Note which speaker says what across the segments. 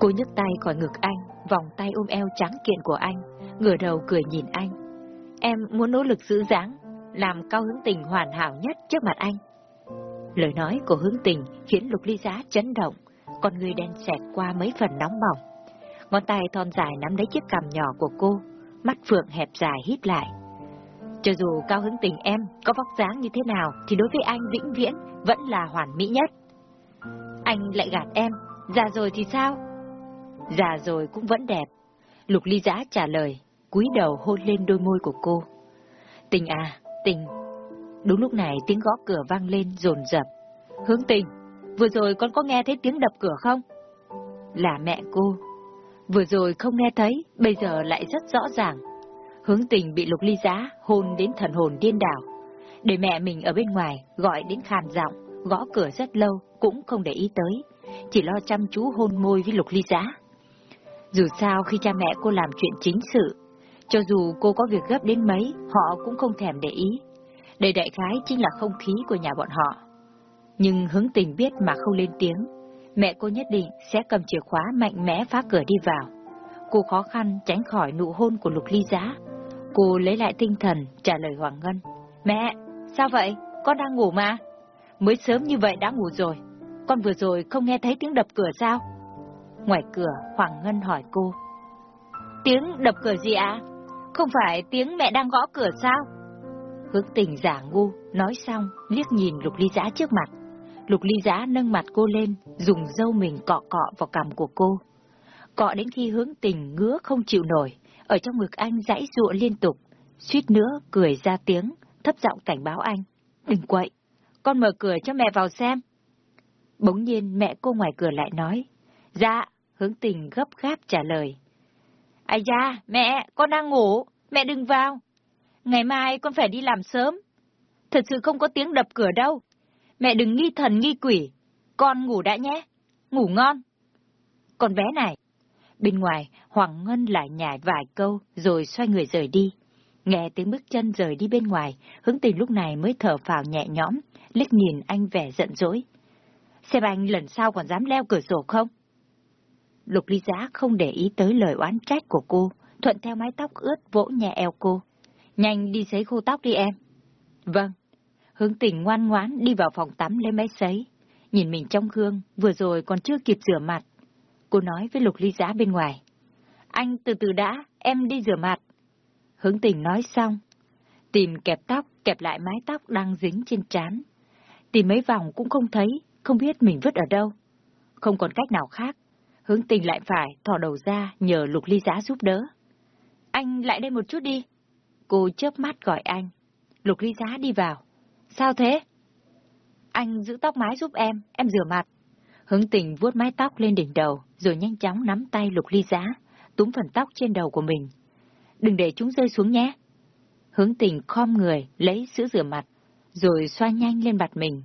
Speaker 1: Cô nhấc tay khỏi ngực anh, vòng tay ôm eo trắng kiện của anh, ngửa đầu cười nhìn anh. Em muốn nỗ lực giữ dáng, làm cao hướng tình hoàn hảo nhất trước mặt anh. Lời nói của hướng tình khiến lục ly giá chấn động, con người đen xẹt qua mấy phần nóng bỏng. Ngón tay thon dài nắm lấy chiếc cằm nhỏ của cô, mắt phượng hẹp dài hít lại. Cho dù cao hứng tình em có vóc dáng như thế nào thì đối với anh vĩnh viễn vẫn là hoàn mỹ nhất. Anh lại gạt em, già rồi thì sao? Già rồi cũng vẫn đẹp. Lục ly giã trả lời, cúi đầu hôn lên đôi môi của cô. Tình à, tình. Đúng lúc này tiếng gõ cửa vang lên rồn rập. Hướng tình, vừa rồi con có nghe thấy tiếng đập cửa không? Là mẹ cô. Vừa rồi không nghe thấy, bây giờ lại rất rõ ràng. Hướng tình bị lục ly giá hôn đến thần hồn điên đảo. Để mẹ mình ở bên ngoài gọi đến khàn giọng, gõ cửa rất lâu cũng không để ý tới, chỉ lo chăm chú hôn môi với lục ly giá. Dù sao khi cha mẹ cô làm chuyện chính sự, cho dù cô có việc gấp đến mấy, họ cũng không thèm để ý. Đây đại khái chính là không khí của nhà bọn họ. Nhưng hướng tình biết mà không lên tiếng, mẹ cô nhất định sẽ cầm chìa khóa mạnh mẽ phá cửa đi vào. Cô khó khăn tránh khỏi nụ hôn của Lục Ly Giá. Cô lấy lại tinh thần, trả lời Hoàng Ngân. Mẹ, sao vậy? Con đang ngủ mà. Mới sớm như vậy đã ngủ rồi. Con vừa rồi không nghe thấy tiếng đập cửa sao? Ngoài cửa, Hoàng Ngân hỏi cô. Tiếng đập cửa gì ạ? Không phải tiếng mẹ đang gõ cửa sao? Hướng tình giả ngu, nói xong, liếc nhìn Lục Ly Giã trước mặt. Lục Ly Giã nâng mặt cô lên, dùng dâu mình cọ cọ vào cằm của cô. Cọ đến khi hướng tình ngứa không chịu nổi, ở trong ngực anh dãy dụa liên tục, suýt nữa cười ra tiếng, thấp giọng cảnh báo anh. Đừng quậy, con mở cửa cho mẹ vào xem. Bỗng nhiên mẹ cô ngoài cửa lại nói. Dạ, hướng tình gấp gáp trả lời. ai da, mẹ, con đang ngủ, mẹ đừng vào. Ngày mai con phải đi làm sớm. Thật sự không có tiếng đập cửa đâu. Mẹ đừng nghi thần nghi quỷ. Con ngủ đã nhé. Ngủ ngon. Con bé này. Bên ngoài, Hoàng Ngân lại nhảy vài câu rồi xoay người rời đi. Nghe tiếng bước chân rời đi bên ngoài, hướng tình lúc này mới thở phào nhẹ nhõm, liếc nhìn anh vẻ giận dỗi. Xem anh lần sau còn dám leo cửa sổ không? Lục ly giá không để ý tới lời oán trách của cô, thuận theo mái tóc ướt vỗ nhẹ eo cô. Nhanh đi sấy khô tóc đi em. Vâng. Hướng tình ngoan ngoãn đi vào phòng tắm lấy máy sấy. Nhìn mình trong gương, vừa rồi còn chưa kịp rửa mặt. Cô nói với lục ly giá bên ngoài. Anh từ từ đã, em đi rửa mặt. Hướng tình nói xong. Tìm kẹp tóc, kẹp lại mái tóc đang dính trên trán. Tìm mấy vòng cũng không thấy, không biết mình vứt ở đâu. Không còn cách nào khác. Hướng tình lại phải thò đầu ra nhờ lục ly giá giúp đỡ. Anh lại đây một chút đi. Cô chớp mắt gọi anh. Lục ly giá đi vào. Sao thế? Anh giữ tóc mái giúp em, em rửa mặt. Hướng tình vuốt mái tóc lên đỉnh đầu, rồi nhanh chóng nắm tay lục ly giá, túm phần tóc trên đầu của mình. Đừng để chúng rơi xuống nhé. Hướng tình khom người, lấy sữa rửa mặt, rồi xoa nhanh lên mặt mình.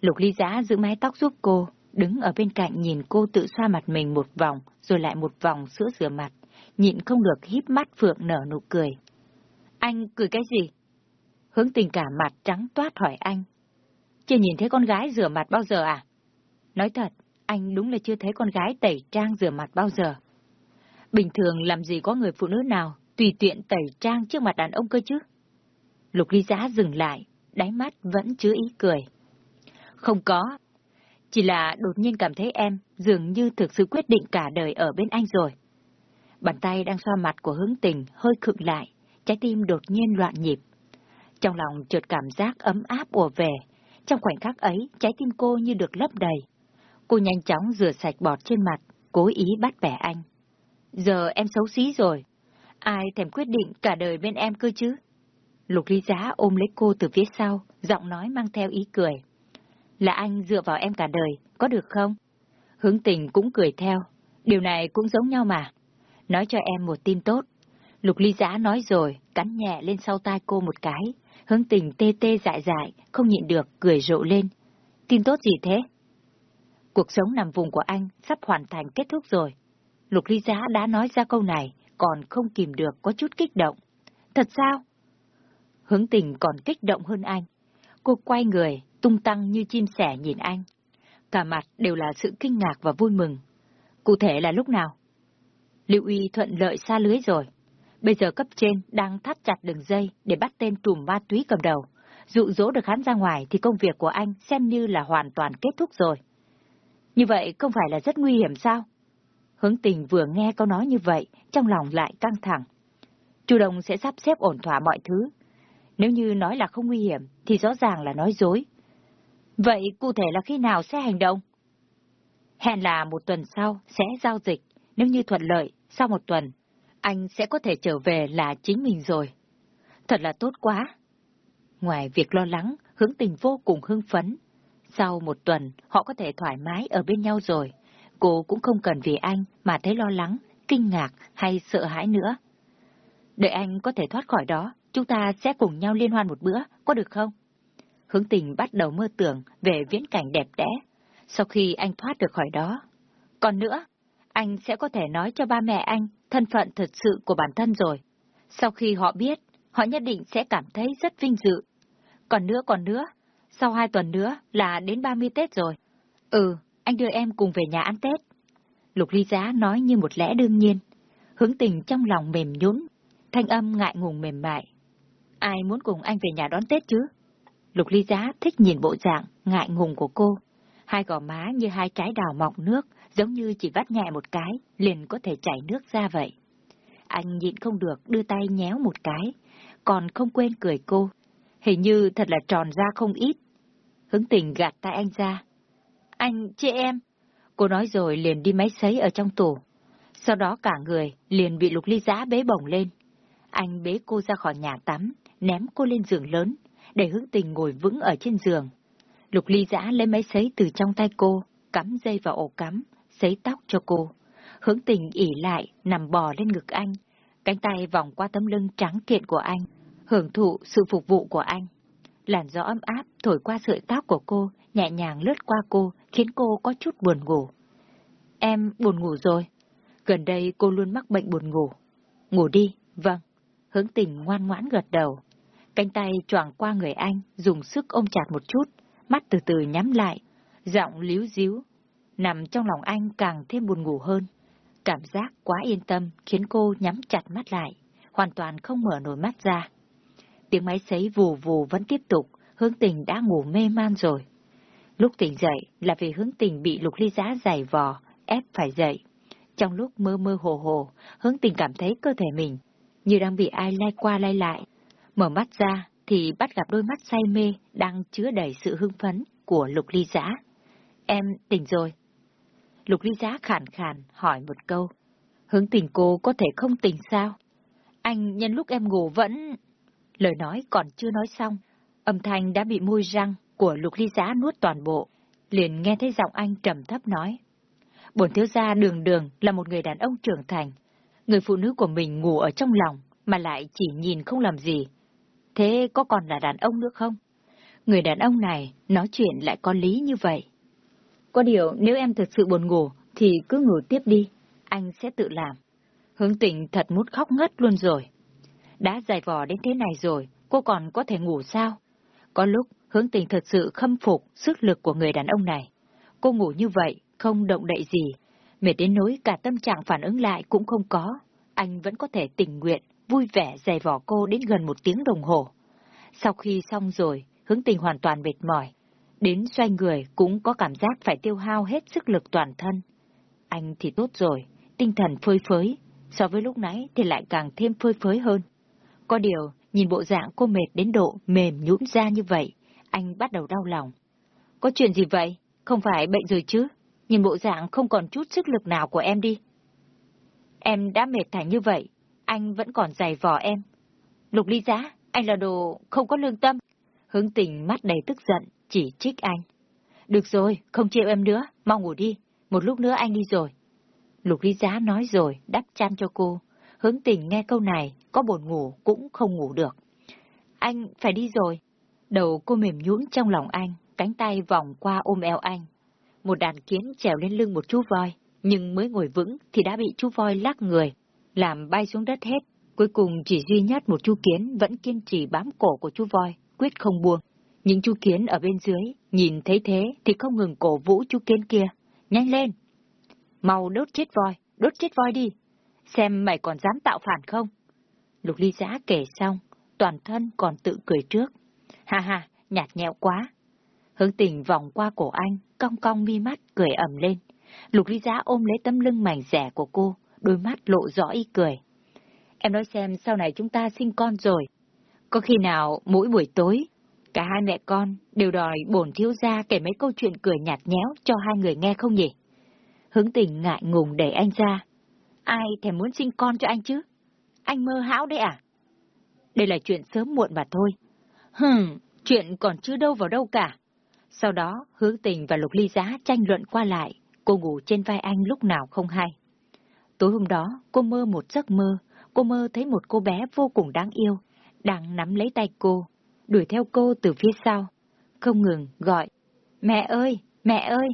Speaker 1: Lục ly giá giữ mái tóc giúp cô, đứng ở bên cạnh nhìn cô tự xoa mặt mình một vòng, rồi lại một vòng sữa rửa mặt, nhịn không được híp mắt Phượng nở nụ cười. Anh cười cái gì? Hướng tình cả mặt trắng toát hỏi anh. Chưa nhìn thấy con gái rửa mặt bao giờ à? Nói thật, anh đúng là chưa thấy con gái tẩy trang rửa mặt bao giờ. Bình thường làm gì có người phụ nữ nào tùy tiện tẩy trang trước mặt đàn ông cơ chứ? Lục ly giá dừng lại, đáy mắt vẫn chứa ý cười. Không có, chỉ là đột nhiên cảm thấy em dường như thực sự quyết định cả đời ở bên anh rồi. Bàn tay đang xoa mặt của hướng tình hơi khựng lại, trái tim đột nhiên loạn nhịp. Trong lòng chợt cảm giác ấm áp ùa về, trong khoảnh khắc ấy trái tim cô như được lấp đầy. Cô nhanh chóng rửa sạch bọt trên mặt, cố ý bắt bẻ anh. Giờ em xấu xí rồi, ai thèm quyết định cả đời bên em cơ chứ? Lục ly giá ôm lấy cô từ phía sau, giọng nói mang theo ý cười. Là anh dựa vào em cả đời, có được không? Hướng tình cũng cười theo, điều này cũng giống nhau mà. Nói cho em một tin tốt. Lục ly giã nói rồi, cắn nhẹ lên sau tai cô một cái. Hướng tình tê tê dại dại, không nhịn được, cười rộ lên. Tin tốt gì thế? Cuộc sống nằm vùng của anh sắp hoàn thành kết thúc rồi. Lục ly giá đã nói ra câu này, còn không kìm được có chút kích động. Thật sao? Hướng tình còn kích động hơn anh. Cô quay người, tung tăng như chim sẻ nhìn anh. Cả mặt đều là sự kinh ngạc và vui mừng. Cụ thể là lúc nào? Lưu Uy thuận lợi xa lưới rồi. Bây giờ cấp trên đang thắt chặt đường dây để bắt tên trùm ma túy cầm đầu. Dụ dỗ được hắn ra ngoài thì công việc của anh xem như là hoàn toàn kết thúc rồi. Như vậy không phải là rất nguy hiểm sao? Hướng tình vừa nghe câu nói như vậy, trong lòng lại căng thẳng. Chu Đồng sẽ sắp xếp ổn thỏa mọi thứ. Nếu như nói là không nguy hiểm, thì rõ ràng là nói dối. Vậy cụ thể là khi nào sẽ hành động? Hẹn là một tuần sau sẽ giao dịch, nếu như thuận lợi, sau một tuần, anh sẽ có thể trở về là chính mình rồi. Thật là tốt quá. Ngoài việc lo lắng, hướng tình vô cùng hưng phấn. Sau một tuần, họ có thể thoải mái ở bên nhau rồi. Cô cũng không cần vì anh mà thấy lo lắng, kinh ngạc hay sợ hãi nữa. Đợi anh có thể thoát khỏi đó, chúng ta sẽ cùng nhau liên hoan một bữa, có được không? Hướng tình bắt đầu mơ tưởng về viễn cảnh đẹp đẽ. Sau khi anh thoát được khỏi đó. Còn nữa, anh sẽ có thể nói cho ba mẹ anh thân phận thật sự của bản thân rồi. Sau khi họ biết, họ nhất định sẽ cảm thấy rất vinh dự. Còn nữa còn nữa, sau hai tuần nữa là đến 30 Tết rồi. Ừ, anh đưa em cùng về nhà ăn Tết. Lục ly giá nói như một lẽ đương nhiên. Hướng tình trong lòng mềm nhũn, thanh âm ngại ngùng mềm mại. Ai muốn cùng anh về nhà đón Tết chứ? Lục ly giá thích nhìn bộ dạng ngại ngùng của cô. Hai gò má như hai trái đào mọc nước, giống như chỉ vắt nhẹ một cái, liền có thể chảy nước ra vậy. Anh nhịn không được đưa tay nhéo một cái, còn không quên cười cô. Hình như thật là tròn ra không ít. Hứng tình gạt tay anh ra. Anh, chị em. Cô nói rồi liền đi máy sấy ở trong tủ. Sau đó cả người liền bị lục ly Giá bế bổng lên. Anh bế cô ra khỏi nhà tắm, ném cô lên giường lớn, để hướng tình ngồi vững ở trên giường. Lục ly giã lấy máy sấy từ trong tay cô, cắm dây vào ổ cắm, sấy tóc cho cô. Hướng tình ỉ lại, nằm bò lên ngực anh, cánh tay vòng qua tấm lưng trắng kiện của anh, hưởng thụ sự phục vụ của anh. Làn gió ấm áp thổi qua sợi tóc của cô, nhẹ nhàng lướt qua cô, khiến cô có chút buồn ngủ. Em buồn ngủ rồi. Gần đây cô luôn mắc bệnh buồn ngủ. Ngủ đi, vâng. Hướng tình ngoan ngoãn gật đầu. Cánh tay choàng qua người anh, dùng sức ôm chặt một chút, mắt từ từ nhắm lại, giọng líu díu. Nằm trong lòng anh càng thêm buồn ngủ hơn. Cảm giác quá yên tâm khiến cô nhắm chặt mắt lại, hoàn toàn không mở nổi mắt ra. Tiếng máy sấy vù vù vẫn tiếp tục, hướng tình đã ngủ mê man rồi. Lúc tỉnh dậy là vì hướng tình bị lục ly giá dày vò, ép phải dậy. Trong lúc mơ mơ hồ hồ, hướng tình cảm thấy cơ thể mình như đang bị ai lai qua lai lại. Mở mắt ra thì bắt gặp đôi mắt say mê đang chứa đầy sự hưng phấn của lục ly giã. Em tỉnh rồi. Lục ly giã khàn khàn hỏi một câu. Hướng tình cô có thể không tỉnh sao? Anh nhân lúc em ngủ vẫn... Lời nói còn chưa nói xong, âm thanh đã bị môi răng của lục ly giã nuốt toàn bộ. Liền nghe thấy giọng anh trầm thấp nói. Bổn thiếu gia đường đường là một người đàn ông trưởng thành. Người phụ nữ của mình ngủ ở trong lòng, mà lại chỉ nhìn không làm gì. Thế có còn là đàn ông nữa không? Người đàn ông này nói chuyện lại có lý như vậy. Có điều nếu em thực sự buồn ngủ thì cứ ngủ tiếp đi, anh sẽ tự làm. Hướng tình thật muốn khóc ngất luôn rồi. Đã dài vò đến thế này rồi, cô còn có thể ngủ sao? Có lúc hướng tình thật sự khâm phục sức lực của người đàn ông này. Cô ngủ như vậy, không động đậy gì, mệt đến nỗi cả tâm trạng phản ứng lại cũng không có. Anh vẫn có thể tình nguyện, vui vẻ dày vò cô đến gần một tiếng đồng hồ. Sau khi xong rồi, hướng tình hoàn toàn mệt mỏi. Đến xoay người cũng có cảm giác phải tiêu hao hết sức lực toàn thân. Anh thì tốt rồi, tinh thần phơi phới, so với lúc nãy thì lại càng thêm phơi phới hơn. Có điều, nhìn bộ dạng cô mệt đến độ mềm nhũn ra như vậy, anh bắt đầu đau lòng. Có chuyện gì vậy? Không phải bệnh rồi chứ? Nhìn bộ dạng không còn chút sức lực nào của em đi. Em đã mệt thành như vậy, anh vẫn còn dày vò em. Lục ly giá, anh là đồ không có lương tâm. Hướng tình mắt đầy tức giận, chỉ trích anh. Được rồi, không chịu em nữa, mau ngủ đi, một lúc nữa anh đi rồi. Lục ly giá nói rồi, đắp chăn cho cô. Hướng tình nghe câu này, có buồn ngủ cũng không ngủ được. Anh phải đi rồi. Đầu cô mềm nhũn trong lòng anh, cánh tay vòng qua ôm eo anh. Một đàn kiến trèo lên lưng một chú voi, nhưng mới ngồi vững thì đã bị chú voi lắc người, làm bay xuống đất hết. Cuối cùng chỉ duy nhất một chú kiến vẫn kiên trì bám cổ của chú voi, quyết không buông. Những chú kiến ở bên dưới, nhìn thấy thế thì không ngừng cổ vũ chú kiến kia. Nhanh lên! Mau đốt chết voi, đốt chết voi đi. Xem mày còn dám tạo phản không? Lục ly giã kể xong, toàn thân còn tự cười trước. Ha ha, nhạt nhẽo quá. Hướng tình vòng qua cổ anh, cong cong mi mắt, cười ẩm lên. Lục ly giã ôm lấy tấm lưng mảnh rẻ của cô, đôi mắt lộ rõ y cười. Em nói xem sau này chúng ta sinh con rồi. Có khi nào mỗi buổi tối, cả hai mẹ con đều đòi bổn thiếu gia kể mấy câu chuyện cười nhạt nhẽo cho hai người nghe không nhỉ? Hướng tình ngại ngùng đẩy anh ra. Ai thèm muốn sinh con cho anh chứ? Anh mơ hão đấy à? Đây là chuyện sớm muộn mà thôi. Hừm, chuyện còn chưa đâu vào đâu cả. Sau đó, hướng tình và lục ly giá tranh luận qua lại, cô ngủ trên vai anh lúc nào không hay. Tối hôm đó, cô mơ một giấc mơ, cô mơ thấy một cô bé vô cùng đáng yêu, đang nắm lấy tay cô, đuổi theo cô từ phía sau, không ngừng gọi, mẹ ơi, mẹ ơi.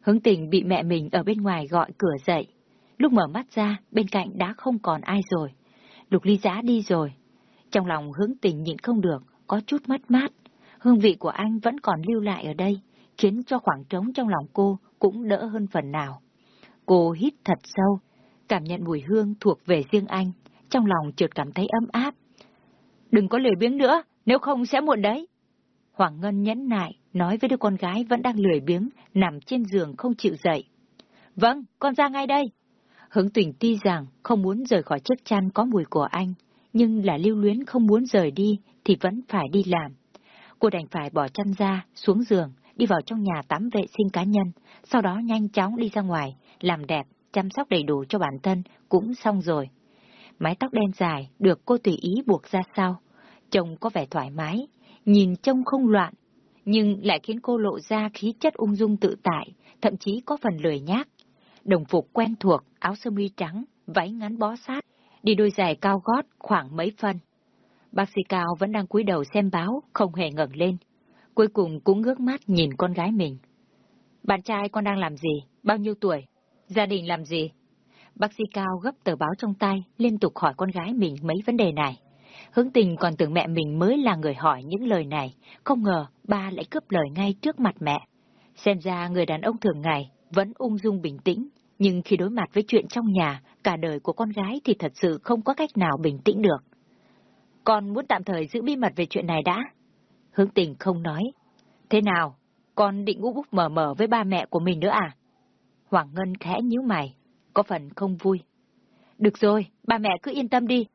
Speaker 1: Hướng tình bị mẹ mình ở bên ngoài gọi cửa dậy, lúc mở mắt ra, bên cạnh đã không còn ai rồi. Lục ly giá đi rồi. Trong lòng hướng tình nhịn không được, có chút mất mát. Hương vị của anh vẫn còn lưu lại ở đây, khiến cho khoảng trống trong lòng cô cũng đỡ hơn phần nào. Cô hít thật sâu, cảm nhận mùi hương thuộc về riêng anh, trong lòng chợt cảm thấy ấm áp. Đừng có lười biếng nữa, nếu không sẽ muộn đấy. Hoàng Ngân nhẫn nại, nói với đứa con gái vẫn đang lười biếng, nằm trên giường không chịu dậy. Vâng, con ra ngay đây. Hướng Tùng ti rằng không muốn rời khỏi chiếc chăn có mùi của anh, nhưng là lưu luyến không muốn rời đi thì vẫn phải đi làm. Cô đành phải bỏ chăn ra, xuống giường, đi vào trong nhà tắm vệ sinh cá nhân, sau đó nhanh chóng đi ra ngoài, làm đẹp, chăm sóc đầy đủ cho bản thân, cũng xong rồi. Mái tóc đen dài được cô tùy ý buộc ra sau, trông có vẻ thoải mái, nhìn trông không loạn, nhưng lại khiến cô lộ ra khí chất ung dung tự tại, thậm chí có phần lười nhác. Đồng phục quen thuộc, áo sơ mi trắng, váy ngắn bó sát, đi đôi giày cao gót khoảng mấy phân. Bác sĩ Cao vẫn đang cúi đầu xem báo, không hề ngẩng lên. Cuối cùng cũng ngước mắt nhìn con gái mình. Bạn trai con đang làm gì? Bao nhiêu tuổi? Gia đình làm gì? Bác sĩ Cao gấp tờ báo trong tay, liên tục hỏi con gái mình mấy vấn đề này. Hướng tình còn tưởng mẹ mình mới là người hỏi những lời này, không ngờ ba lại cướp lời ngay trước mặt mẹ. Xem ra người đàn ông thường ngày vẫn ung dung bình tĩnh, nhưng khi đối mặt với chuyện trong nhà, cả đời của con gái thì thật sự không có cách nào bình tĩnh được. Con muốn tạm thời giữ bí mật về chuyện này đã. Hướng tình không nói. Thế nào? Con định úp úp mở mở với ba mẹ của mình nữa à? Hoàng Ngân khẽ nhíu mày, có phần không vui. Được rồi, ba mẹ cứ yên tâm đi.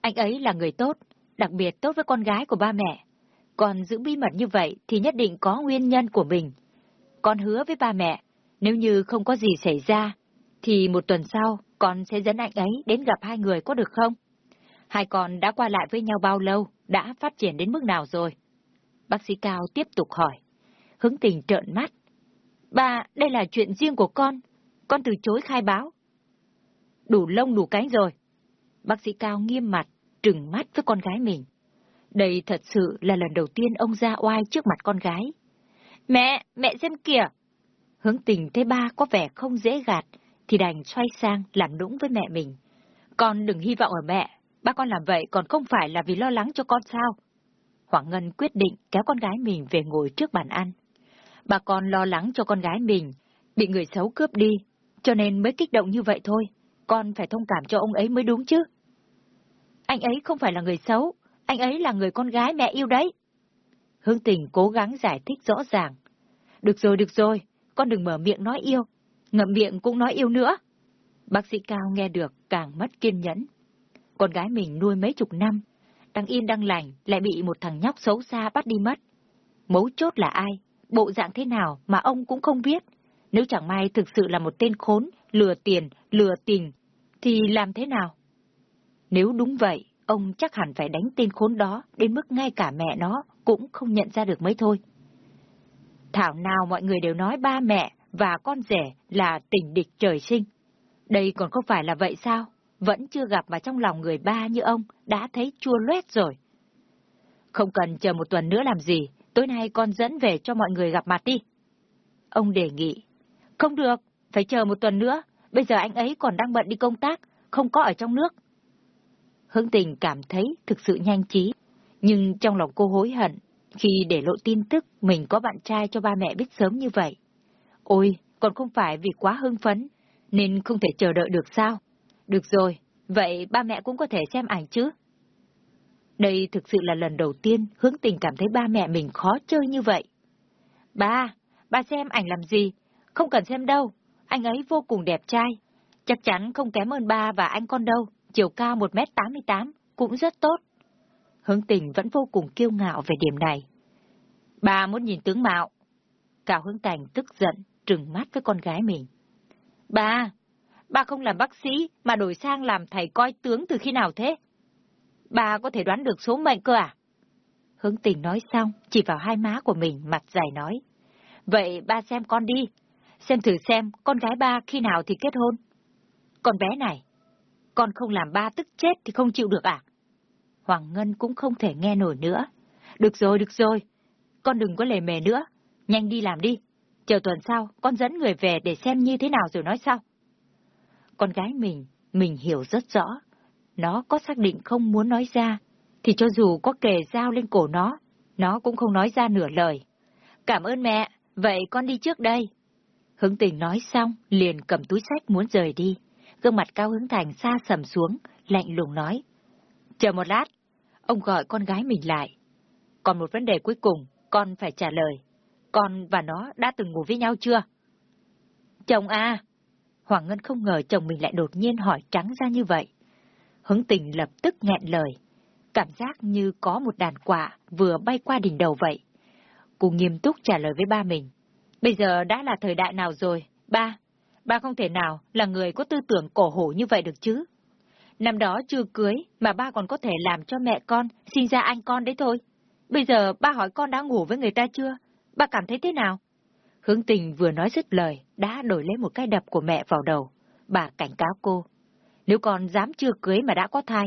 Speaker 1: Anh ấy là người tốt, đặc biệt tốt với con gái của ba mẹ. Còn giữ bí mật như vậy thì nhất định có nguyên nhân của mình. Con hứa với ba mẹ, nếu như không có gì xảy ra, thì một tuần sau con sẽ dẫn anh ấy đến gặp hai người có được không? Hai con đã qua lại với nhau bao lâu, đã phát triển đến mức nào rồi? Bác sĩ Cao tiếp tục hỏi. hứng tình trợn mắt. Bà, đây là chuyện riêng của con. Con từ chối khai báo. Đủ lông đủ cánh rồi. Bác sĩ Cao nghiêm mặt, trừng mắt với con gái mình. Đây thật sự là lần đầu tiên ông ra oai trước mặt con gái. Mẹ, mẹ xem kìa! Hướng tình thấy ba có vẻ không dễ gạt, thì đành xoay sang làm nũng với mẹ mình. Con đừng hy vọng ở mẹ, ba con làm vậy còn không phải là vì lo lắng cho con sao? Hoàng Ngân quyết định kéo con gái mình về ngồi trước bàn ăn. Bà con lo lắng cho con gái mình, bị người xấu cướp đi, cho nên mới kích động như vậy thôi. Con phải thông cảm cho ông ấy mới đúng chứ. Anh ấy không phải là người xấu, anh ấy là người con gái mẹ yêu đấy. Hương tình cố gắng giải thích rõ ràng. Được rồi, được rồi, con đừng mở miệng nói yêu, ngậm miệng cũng nói yêu nữa. Bác sĩ Cao nghe được càng mất kiên nhẫn. Con gái mình nuôi mấy chục năm, đang yên đang lành lại bị một thằng nhóc xấu xa bắt đi mất. Mấu chốt là ai, bộ dạng thế nào mà ông cũng không biết. Nếu chẳng may thực sự là một tên khốn, lừa tiền, lừa tình, thì làm thế nào? Nếu đúng vậy, ông chắc hẳn phải đánh tên khốn đó đến mức ngay cả mẹ nó cũng không nhận ra được mấy thôi. Thảo nào mọi người đều nói ba mẹ và con rể là tình địch trời sinh. Đây còn không phải là vậy sao? Vẫn chưa gặp mà trong lòng người ba như ông đã thấy chua loét rồi. Không cần chờ một tuần nữa làm gì, tối nay con dẫn về cho mọi người gặp mặt đi. Ông đề nghị. Không được, phải chờ một tuần nữa, bây giờ anh ấy còn đang bận đi công tác, không có ở trong nước. Hướng tình cảm thấy thực sự nhanh trí, nhưng trong lòng cô hối hận khi để lộ tin tức mình có bạn trai cho ba mẹ biết sớm như vậy. Ôi, còn không phải vì quá hưng phấn, nên không thể chờ đợi được sao? Được rồi, vậy ba mẹ cũng có thể xem ảnh chứ? Đây thực sự là lần đầu tiên hướng tình cảm thấy ba mẹ mình khó chơi như vậy. Ba, ba xem ảnh làm gì? Không cần xem đâu, anh ấy vô cùng đẹp trai. Chắc chắn không kém hơn ba và anh con đâu, chiều cao 1m88, cũng rất tốt. Hướng tình vẫn vô cùng kiêu ngạo về điểm này. Ba muốn nhìn tướng mạo. Cao hướng cảnh tức giận, trừng mắt với con gái mình. Ba, ba không làm bác sĩ mà đổi sang làm thầy coi tướng từ khi nào thế? Ba có thể đoán được số mệnh cơ à? Hướng tình nói xong, chỉ vào hai má của mình, mặt dài nói. Vậy ba xem con đi, xem thử xem con gái ba khi nào thì kết hôn. Con bé này, con không làm ba tức chết thì không chịu được à? Hoàng Ngân cũng không thể nghe nổi nữa. Được rồi, được rồi, con đừng có lề mề nữa, nhanh đi làm đi. Chờ tuần sau, con dẫn người về để xem như thế nào rồi nói sau. Con gái mình, mình hiểu rất rõ. Nó có xác định không muốn nói ra, thì cho dù có kề dao lên cổ nó, nó cũng không nói ra nửa lời. Cảm ơn mẹ, vậy con đi trước đây. Hướng tình nói xong, liền cầm túi sách muốn rời đi. Gương mặt cao hứng thành xa sầm xuống, lạnh lùng nói. Chờ một lát, ông gọi con gái mình lại. Còn một vấn đề cuối cùng, con phải trả lời. Con và nó đã từng ngủ với nhau chưa? Chồng à! Hoàng Ngân không ngờ chồng mình lại đột nhiên hỏi trắng ra như vậy. Hướng tình lập tức nghẹn lời. Cảm giác như có một đàn quả vừa bay qua đỉnh đầu vậy. Cô nghiêm túc trả lời với ba mình. Bây giờ đã là thời đại nào rồi? Ba, ba không thể nào là người có tư tưởng cổ hủ như vậy được chứ. Năm đó chưa cưới mà ba còn có thể làm cho mẹ con sinh ra anh con đấy thôi. Bây giờ ba hỏi con đã ngủ với người ta chưa? Ba cảm thấy thế nào? Hướng tình vừa nói dứt lời, đã đổi lấy một cái đập của mẹ vào đầu. Bà cảnh cáo cô. Nếu con dám chưa cưới mà đã có thai,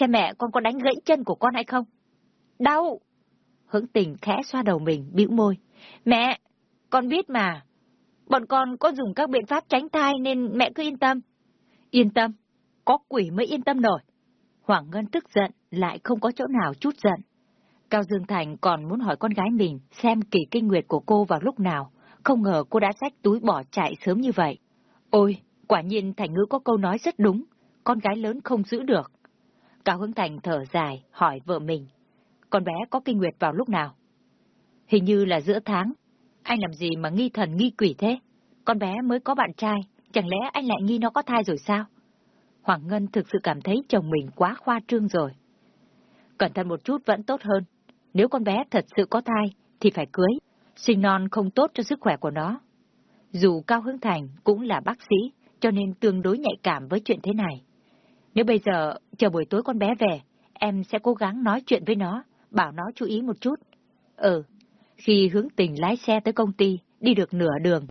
Speaker 1: xem mẹ con có đánh gãy chân của con hay không? Đau! Hướng tình khẽ xoa đầu mình, bĩu môi. Mẹ, con biết mà. Bọn con có dùng các biện pháp tránh thai nên mẹ cứ yên tâm. Yên tâm? Có quỷ mới yên tâm nổi. Hoàng Ngân tức giận, lại không có chỗ nào chút giận. Cao Dương Thành còn muốn hỏi con gái mình xem kỳ kinh nguyệt của cô vào lúc nào, không ngờ cô đã xách túi bỏ chạy sớm như vậy. Ôi, quả nhiên Thành ngữ có câu nói rất đúng, con gái lớn không giữ được. Cao Hướng Thành thở dài, hỏi vợ mình, con bé có kinh nguyệt vào lúc nào? Hình như là giữa tháng. Anh làm gì mà nghi thần nghi quỷ thế? Con bé mới có bạn trai, chẳng lẽ anh lại nghi nó có thai rồi sao? Hoàng Ngân thực sự cảm thấy chồng mình quá khoa trương rồi. Cẩn thận một chút vẫn tốt hơn. Nếu con bé thật sự có thai, thì phải cưới. Sinh non không tốt cho sức khỏe của nó. Dù Cao Hưng Thành cũng là bác sĩ, cho nên tương đối nhạy cảm với chuyện thế này. Nếu bây giờ chờ buổi tối con bé về, em sẽ cố gắng nói chuyện với nó, bảo nó chú ý một chút. Ừ, khi hướng tình lái xe tới công ty, đi được nửa đường,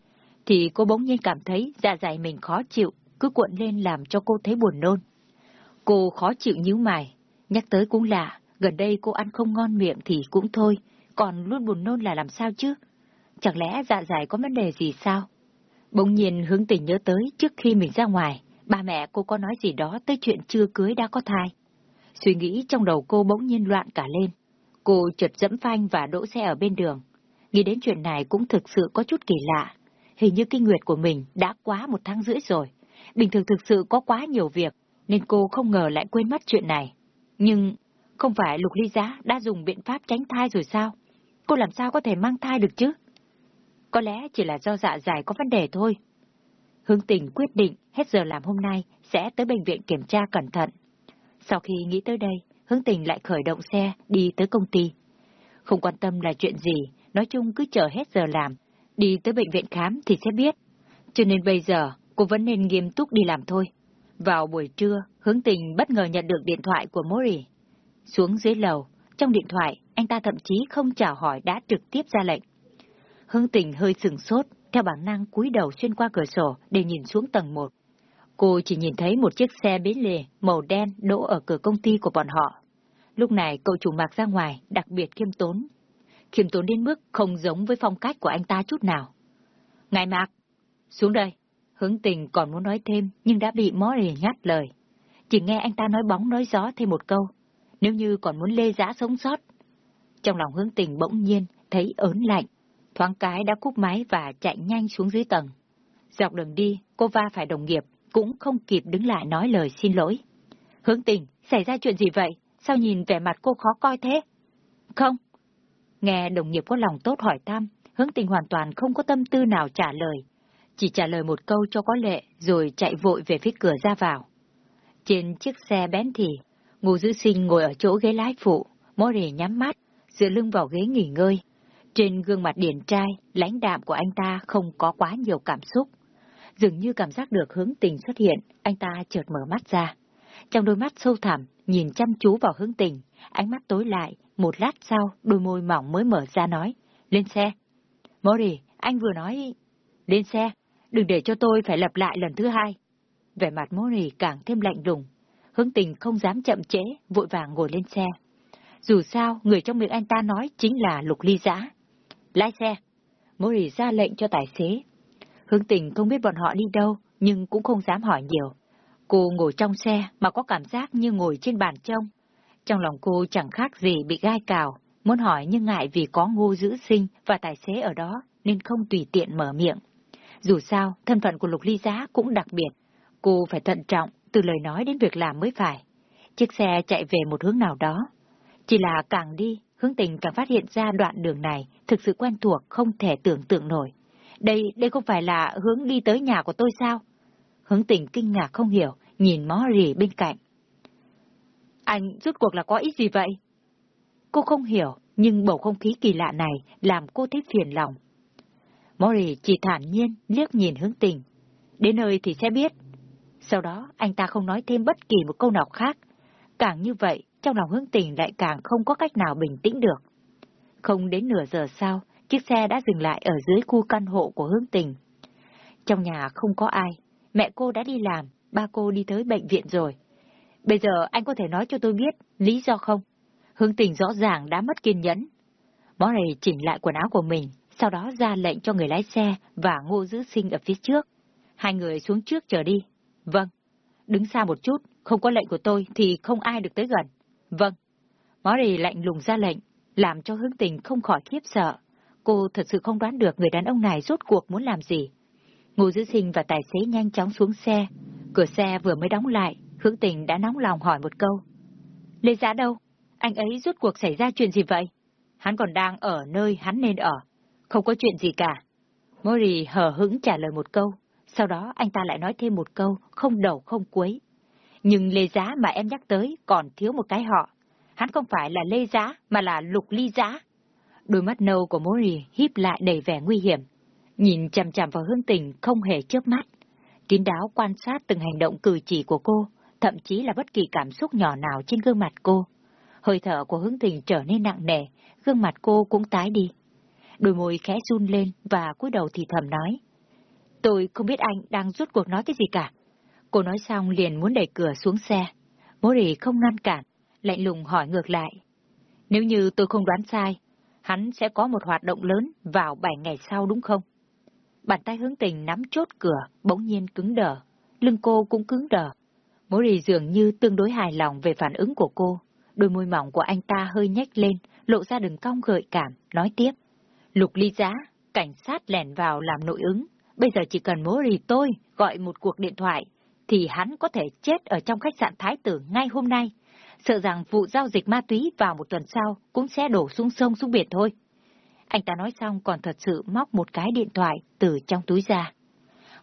Speaker 1: thì cô bỗng nhiên cảm thấy dạ dày mình khó chịu, cứ cuộn lên làm cho cô thấy buồn nôn. Cô khó chịu nhíu mày, nhắc tới cũng lạ, gần đây cô ăn không ngon miệng thì cũng thôi, còn luôn buồn nôn là làm sao chứ? Chẳng lẽ dạ dày có vấn đề gì sao? Bỗng nhiên hướng tình nhớ tới trước khi mình ra ngoài, ba mẹ cô có nói gì đó tới chuyện chưa cưới đã có thai. Suy nghĩ trong đầu cô bỗng nhiên loạn cả lên. Cô chợt dẫm phanh và đỗ xe ở bên đường. Nghĩ đến chuyện này cũng thực sự có chút kỳ lạ. Hình như kinh nguyệt của mình đã quá một tháng rưỡi rồi. Bình thường thực sự có quá nhiều việc, nên cô không ngờ lại quên mất chuyện này. Nhưng không phải Lục Ly Giá đã dùng biện pháp tránh thai rồi sao? Cô làm sao có thể mang thai được chứ? Có lẽ chỉ là do dạ dày có vấn đề thôi. Hương tình quyết định hết giờ làm hôm nay sẽ tới bệnh viện kiểm tra cẩn thận. Sau khi nghĩ tới đây, Hương tình lại khởi động xe đi tới công ty. Không quan tâm là chuyện gì, nói chung cứ chờ hết giờ làm, đi tới bệnh viện khám thì sẽ biết. Cho nên bây giờ, cô vẫn nên nghiêm túc đi làm thôi. Vào buổi trưa, hướng tình bất ngờ nhận được điện thoại của Mori. Xuống dưới lầu, trong điện thoại, anh ta thậm chí không chào hỏi đã trực tiếp ra lệnh. Hướng tình hơi sừng sốt, theo bản năng cúi đầu xuyên qua cửa sổ để nhìn xuống tầng 1. Cô chỉ nhìn thấy một chiếc xe bế lề màu đen đỗ ở cửa công ty của bọn họ. Lúc này cậu chủ mạc ra ngoài, đặc biệt khiêm tốn. Khiêm tốn đến mức không giống với phong cách của anh ta chút nào. Ngài mạc, xuống đây. Hướng tình còn muốn nói thêm, nhưng đã bị Mori ngắt lời. Chỉ nghe anh ta nói bóng nói gió thêm một câu. Nếu như còn muốn lê giã sống sót. Trong lòng hướng tình bỗng nhiên, thấy ớn lạnh. Thoáng cái đã cúp máy và chạy nhanh xuống dưới tầng. Dọc đường đi, cô va phải đồng nghiệp, cũng không kịp đứng lại nói lời xin lỗi. Hướng tình, xảy ra chuyện gì vậy? Sao nhìn vẻ mặt cô khó coi thế? Không. Nghe đồng nghiệp có lòng tốt hỏi thăm, hướng tình hoàn toàn không có tâm tư nào trả lời. Chỉ trả lời một câu cho có lệ, rồi chạy vội về phía cửa ra vào. Trên chiếc xe bén thì, Ngô Dữ Sinh ngồi ở chỗ ghế lái phụ, mó rề nhắm mắt, dựa lưng vào ghế nghỉ ngơi. Trên gương mặt điển trai, lãnh đạm của anh ta không có quá nhiều cảm xúc. Dường như cảm giác được hướng tình xuất hiện, anh ta chợt mở mắt ra. Trong đôi mắt sâu thẳm, nhìn chăm chú vào hướng tình, ánh mắt tối lại, một lát sau, đôi môi mỏng mới mở ra nói, lên xe. Mori, anh vừa nói, lên xe, đừng để cho tôi phải lặp lại lần thứ hai. Vẻ mặt Mori càng thêm lạnh lùng, hướng tình không dám chậm trễ, vội vàng ngồi lên xe. Dù sao, người trong miệng anh ta nói chính là lục ly giã. Lái xe. Mori ra lệnh cho tài xế. Hướng tình không biết bọn họ đi đâu, nhưng cũng không dám hỏi nhiều. Cô ngồi trong xe mà có cảm giác như ngồi trên bàn trông. Trong lòng cô chẳng khác gì bị gai cào, muốn hỏi nhưng ngại vì có ngô giữ sinh và tài xế ở đó nên không tùy tiện mở miệng. Dù sao, thân phận của Lục Ly Giá cũng đặc biệt. Cô phải thận trọng từ lời nói đến việc làm mới phải. Chiếc xe chạy về một hướng nào đó. Chỉ là càng đi, hướng tình càng phát hiện ra đoạn đường này thực sự quen thuộc không thể tưởng tượng nổi. Đây, đây không phải là hướng đi tới nhà của tôi sao? Hướng tình kinh ngạc không hiểu, nhìn mó rỉ bên cạnh. Anh rút cuộc là có ý gì vậy? Cô không hiểu, nhưng bầu không khí kỳ lạ này làm cô thấy phiền lòng. Mori chỉ thản nhiên liếc nhìn hướng tình. Đến nơi thì sẽ biết. Sau đó anh ta không nói thêm bất kỳ một câu nào khác. Càng như vậy, trong lòng hướng tình lại càng không có cách nào bình tĩnh được. Không đến nửa giờ sau, chiếc xe đã dừng lại ở dưới khu căn hộ của hướng tình. Trong nhà không có ai, mẹ cô đã đi làm, ba cô đi tới bệnh viện rồi. Bây giờ anh có thể nói cho tôi biết lý do không? Hướng tình rõ ràng đã mất kiên nhẫn. Bó này chỉnh lại quần áo của mình, sau đó ra lệnh cho người lái xe và ngô giữ sinh ở phía trước. Hai người xuống trước chờ đi. Vâng. Đứng xa một chút, không có lệnh của tôi thì không ai được tới gần. Vâng. mori lạnh lùng ra lệnh, làm cho hướng tình không khỏi khiếp sợ. Cô thật sự không đoán được người đàn ông này rốt cuộc muốn làm gì. Ngô dữ sinh và tài xế nhanh chóng xuống xe. Cửa xe vừa mới đóng lại, hướng tình đã nóng lòng hỏi một câu. Lê Giã đâu? Anh ấy rốt cuộc xảy ra chuyện gì vậy? Hắn còn đang ở nơi hắn nên ở. Không có chuyện gì cả. Mori hờ hững trả lời một câu. Sau đó anh ta lại nói thêm một câu, không đầu không cuối. Nhưng Lê Giá mà em nhắc tới còn thiếu một cái họ. Hắn không phải là Lê Giá, mà là Lục Ly Giá. Đôi mắt nâu của Mori híp lại đầy vẻ nguy hiểm. Nhìn chằm chằm vào hương tình không hề chớp mắt. Kín đáo quan sát từng hành động cử chỉ của cô, thậm chí là bất kỳ cảm xúc nhỏ nào trên gương mặt cô. Hơi thở của hướng tình trở nên nặng nề, gương mặt cô cũng tái đi. Đôi môi khẽ run lên và cúi đầu thì thầm nói. Tôi không biết anh đang rút cuộc nói cái gì cả. Cô nói xong liền muốn đẩy cửa xuống xe. mori không ngăn cản, lạnh lùng hỏi ngược lại. Nếu như tôi không đoán sai, hắn sẽ có một hoạt động lớn vào 7 ngày sau đúng không? Bàn tay hướng tình nắm chốt cửa, bỗng nhiên cứng đờ. Lưng cô cũng cứng đờ. mori dường như tương đối hài lòng về phản ứng của cô. Đôi môi mỏng của anh ta hơi nhếch lên, lộ ra đường cong gợi cảm, nói tiếp. Lục ly giá, cảnh sát lẻn vào làm nội ứng. Bây giờ chỉ cần mori tôi gọi một cuộc điện thoại, thì hắn có thể chết ở trong khách sạn Thái Tử ngay hôm nay. Sợ rằng vụ giao dịch ma túy vào một tuần sau cũng sẽ đổ xuống sông xuống biển thôi. Anh ta nói xong còn thật sự móc một cái điện thoại từ trong túi ra.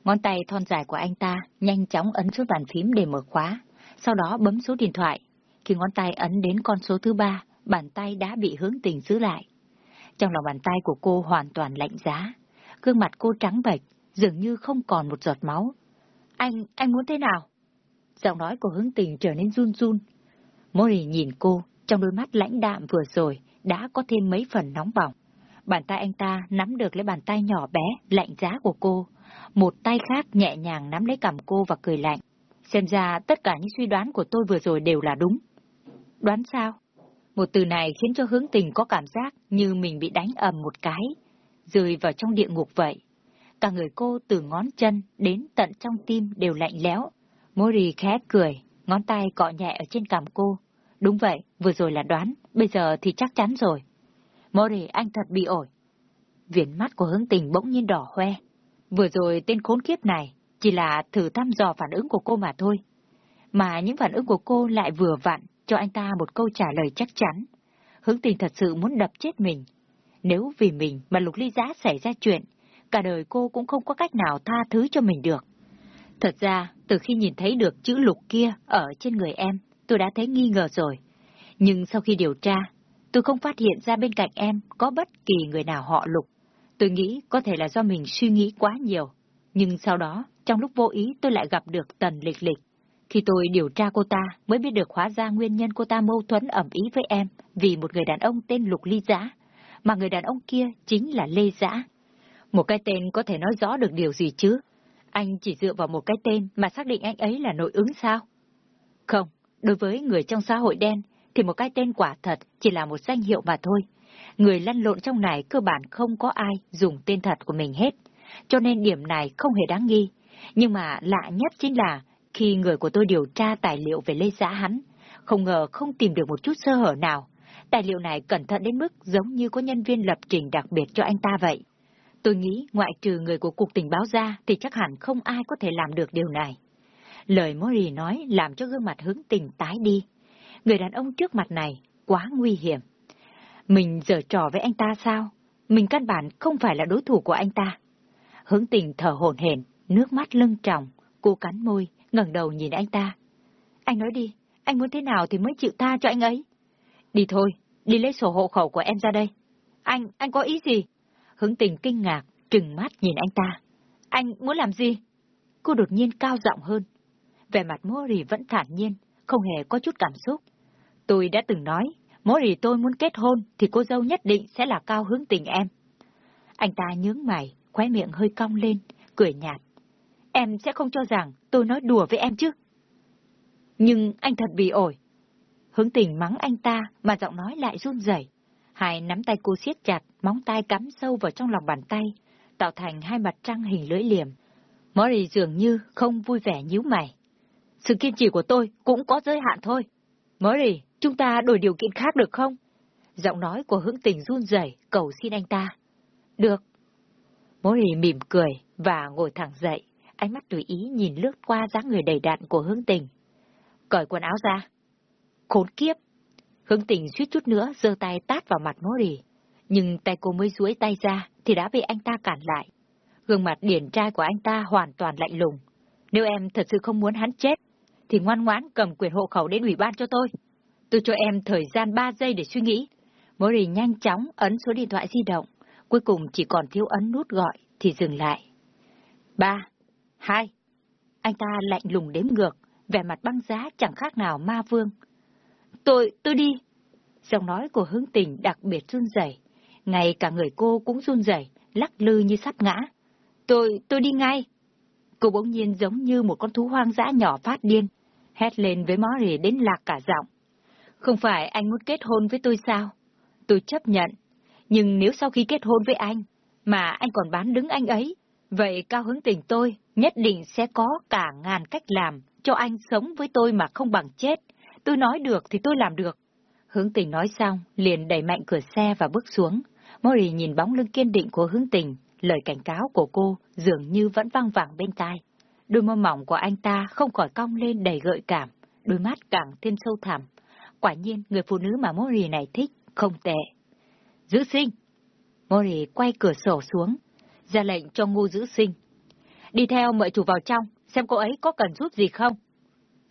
Speaker 1: Ngón tay thon dài của anh ta nhanh chóng ấn xuống bàn phím để mở khóa, sau đó bấm số điện thoại. Khi ngón tay ấn đến con số thứ ba, bàn tay đã bị hướng tình giữ lại. Trong lòng bàn tay của cô hoàn toàn lạnh giá, gương mặt cô trắng bệch, dường như không còn một giọt máu. Anh, anh muốn thế nào? Giọng nói của hướng tình trở nên run run. Mori nhìn cô, trong đôi mắt lãnh đạm vừa rồi đã có thêm mấy phần nóng bỏng. Bàn tay anh ta nắm được lấy bàn tay nhỏ bé, lạnh giá của cô. Một tay khác nhẹ nhàng nắm lấy cằm cô và cười lạnh. Xem ra tất cả những suy đoán của tôi vừa rồi đều là đúng. Đoán sao? Một từ này khiến cho hướng tình có cảm giác như mình bị đánh ầm một cái, rơi vào trong địa ngục vậy. Cả người cô từ ngón chân đến tận trong tim đều lạnh lẽo. Mori khẽ cười, ngón tay cọ nhẹ ở trên cằm cô. Đúng vậy, vừa rồi là đoán, bây giờ thì chắc chắn rồi. Mori, anh thật bị ổi. Viền mắt của hướng tình bỗng nhiên đỏ hoe. Vừa rồi tên khốn kiếp này chỉ là thử thăm dò phản ứng của cô mà thôi. Mà những phản ứng của cô lại vừa vặn cho anh ta một câu trả lời chắc chắn. Hướng tình thật sự muốn đập chết mình. Nếu vì mình mà Lục Ly Giá xảy ra chuyện, cả đời cô cũng không có cách nào tha thứ cho mình được. Thật ra, từ khi nhìn thấy được chữ Lục kia ở trên người em, tôi đã thấy nghi ngờ rồi. Nhưng sau khi điều tra, tôi không phát hiện ra bên cạnh em có bất kỳ người nào họ Lục. Tôi nghĩ có thể là do mình suy nghĩ quá nhiều. Nhưng sau đó, trong lúc vô ý tôi lại gặp được Tần Lịch Lịch. Khi tôi điều tra cô ta mới biết được hóa ra nguyên nhân cô ta mâu thuẫn ẩm ý với em vì một người đàn ông tên Lục Ly Giã, mà người đàn ông kia chính là Lê Giã. Một cái tên có thể nói rõ được điều gì chứ? Anh chỉ dựa vào một cái tên mà xác định anh ấy là nội ứng sao? Không, đối với người trong xã hội đen thì một cái tên quả thật chỉ là một danh hiệu mà thôi. Người lăn lộn trong này cơ bản không có ai dùng tên thật của mình hết, cho nên điểm này không hề đáng nghi. Nhưng mà lạ nhất chính là khi người của tôi điều tra tài liệu về Lê Giá hắn, không ngờ không tìm được một chút sơ hở nào. Tài liệu này cẩn thận đến mức giống như có nhân viên lập trình đặc biệt cho anh ta vậy. Tôi nghĩ ngoại trừ người của Cục Tình báo ra thì chắc hẳn không ai có thể làm được điều này. Lời Mori nói làm cho gương mặt hướng tình tái đi. Người đàn ông trước mặt này quá nguy hiểm. Mình giở trò với anh ta sao? Mình căn bản không phải là đối thủ của anh ta. Hướng tình thở hổn hển, nước mắt lưng tròng, cô cắn môi, ngẩng đầu nhìn anh ta. Anh nói đi, anh muốn thế nào thì mới chịu tha cho anh ấy? Đi thôi, đi lấy sổ hộ khẩu của em ra đây. Anh, anh có ý gì? Hướng tình kinh ngạc, trừng mắt nhìn anh ta. Anh muốn làm gì? Cô đột nhiên cao giọng hơn. Vẻ mặt Mori vẫn thản nhiên, không hề có chút cảm xúc. Tôi đã từng nói, Mori tôi muốn kết hôn thì cô dâu nhất định sẽ là cao hướng tình em. Anh ta nhướng mày, khóe miệng hơi cong lên, cười nhạt. Em sẽ không cho rằng tôi nói đùa với em chứ. Nhưng anh thật bị ổi. Hướng tình mắng anh ta mà giọng nói lại run rẩy. Hai nắm tay cô siết chặt, móng tay cắm sâu vào trong lòng bàn tay, tạo thành hai mặt trăng hình lưỡi liềm. Mori dường như không vui vẻ nhíu mày. Sự kiên trì của tôi cũng có giới hạn thôi. Mori, chúng ta đổi điều kiện khác được không? Giọng nói của hướng tình run rẩy cầu xin anh ta. Được. Mori mỉm cười và ngồi thẳng dậy, ánh mắt tùy ý nhìn lướt qua dáng người đầy đạn của hướng tình. Cởi quần áo ra. Khốn kiếp. Hướng tình suýt chút nữa giơ tay tát vào mặt Mori, Nhưng tay cô mới duỗi tay ra thì đã bị anh ta cản lại. Gương mặt điển trai của anh ta hoàn toàn lạnh lùng. Nếu em thật sự không muốn hắn chết, thì ngoan ngoãn cầm quyền hộ khẩu đến ủy ban cho tôi. Tôi cho em thời gian 3 giây để suy nghĩ. Mori nhanh chóng ấn số điện thoại di động, cuối cùng chỉ còn thiếu ấn nút gọi thì dừng lại. Ba, hai. Anh ta lạnh lùng đếm ngược, vẻ mặt băng giá chẳng khác nào ma vương. Tôi, tôi đi. Giọng nói của hướng tình đặc biệt run rẩy, ngay cả người cô cũng run rẩy, lắc lư như sắp ngã. Tôi, tôi đi ngay. Cô bỗng nhiên giống như một con thú hoang dã nhỏ phát điên, hét lên với Mori đến lạc cả giọng. Không phải anh muốn kết hôn với tôi sao? Tôi chấp nhận. Nhưng nếu sau khi kết hôn với anh, mà anh còn bán đứng anh ấy, vậy cao hứng tình tôi nhất định sẽ có cả ngàn cách làm cho anh sống với tôi mà không bằng chết. Tôi nói được thì tôi làm được. Hướng tình nói xong, liền đẩy mạnh cửa xe và bước xuống. Mori nhìn bóng lưng kiên định của hướng tình, lời cảnh cáo của cô dường như vẫn vang vẳng bên tai. Đôi môi mỏng của anh ta không khỏi cong lên đầy gợi cảm, đôi mắt càng thêm sâu thẳm. Quả nhiên, người phụ nữ mà Mori này thích, không tệ. Giữ sinh! Mori quay cửa sổ xuống, ra lệnh cho ngu giữ sinh. Đi theo mời chủ vào trong, xem cô ấy có cần giúp gì không.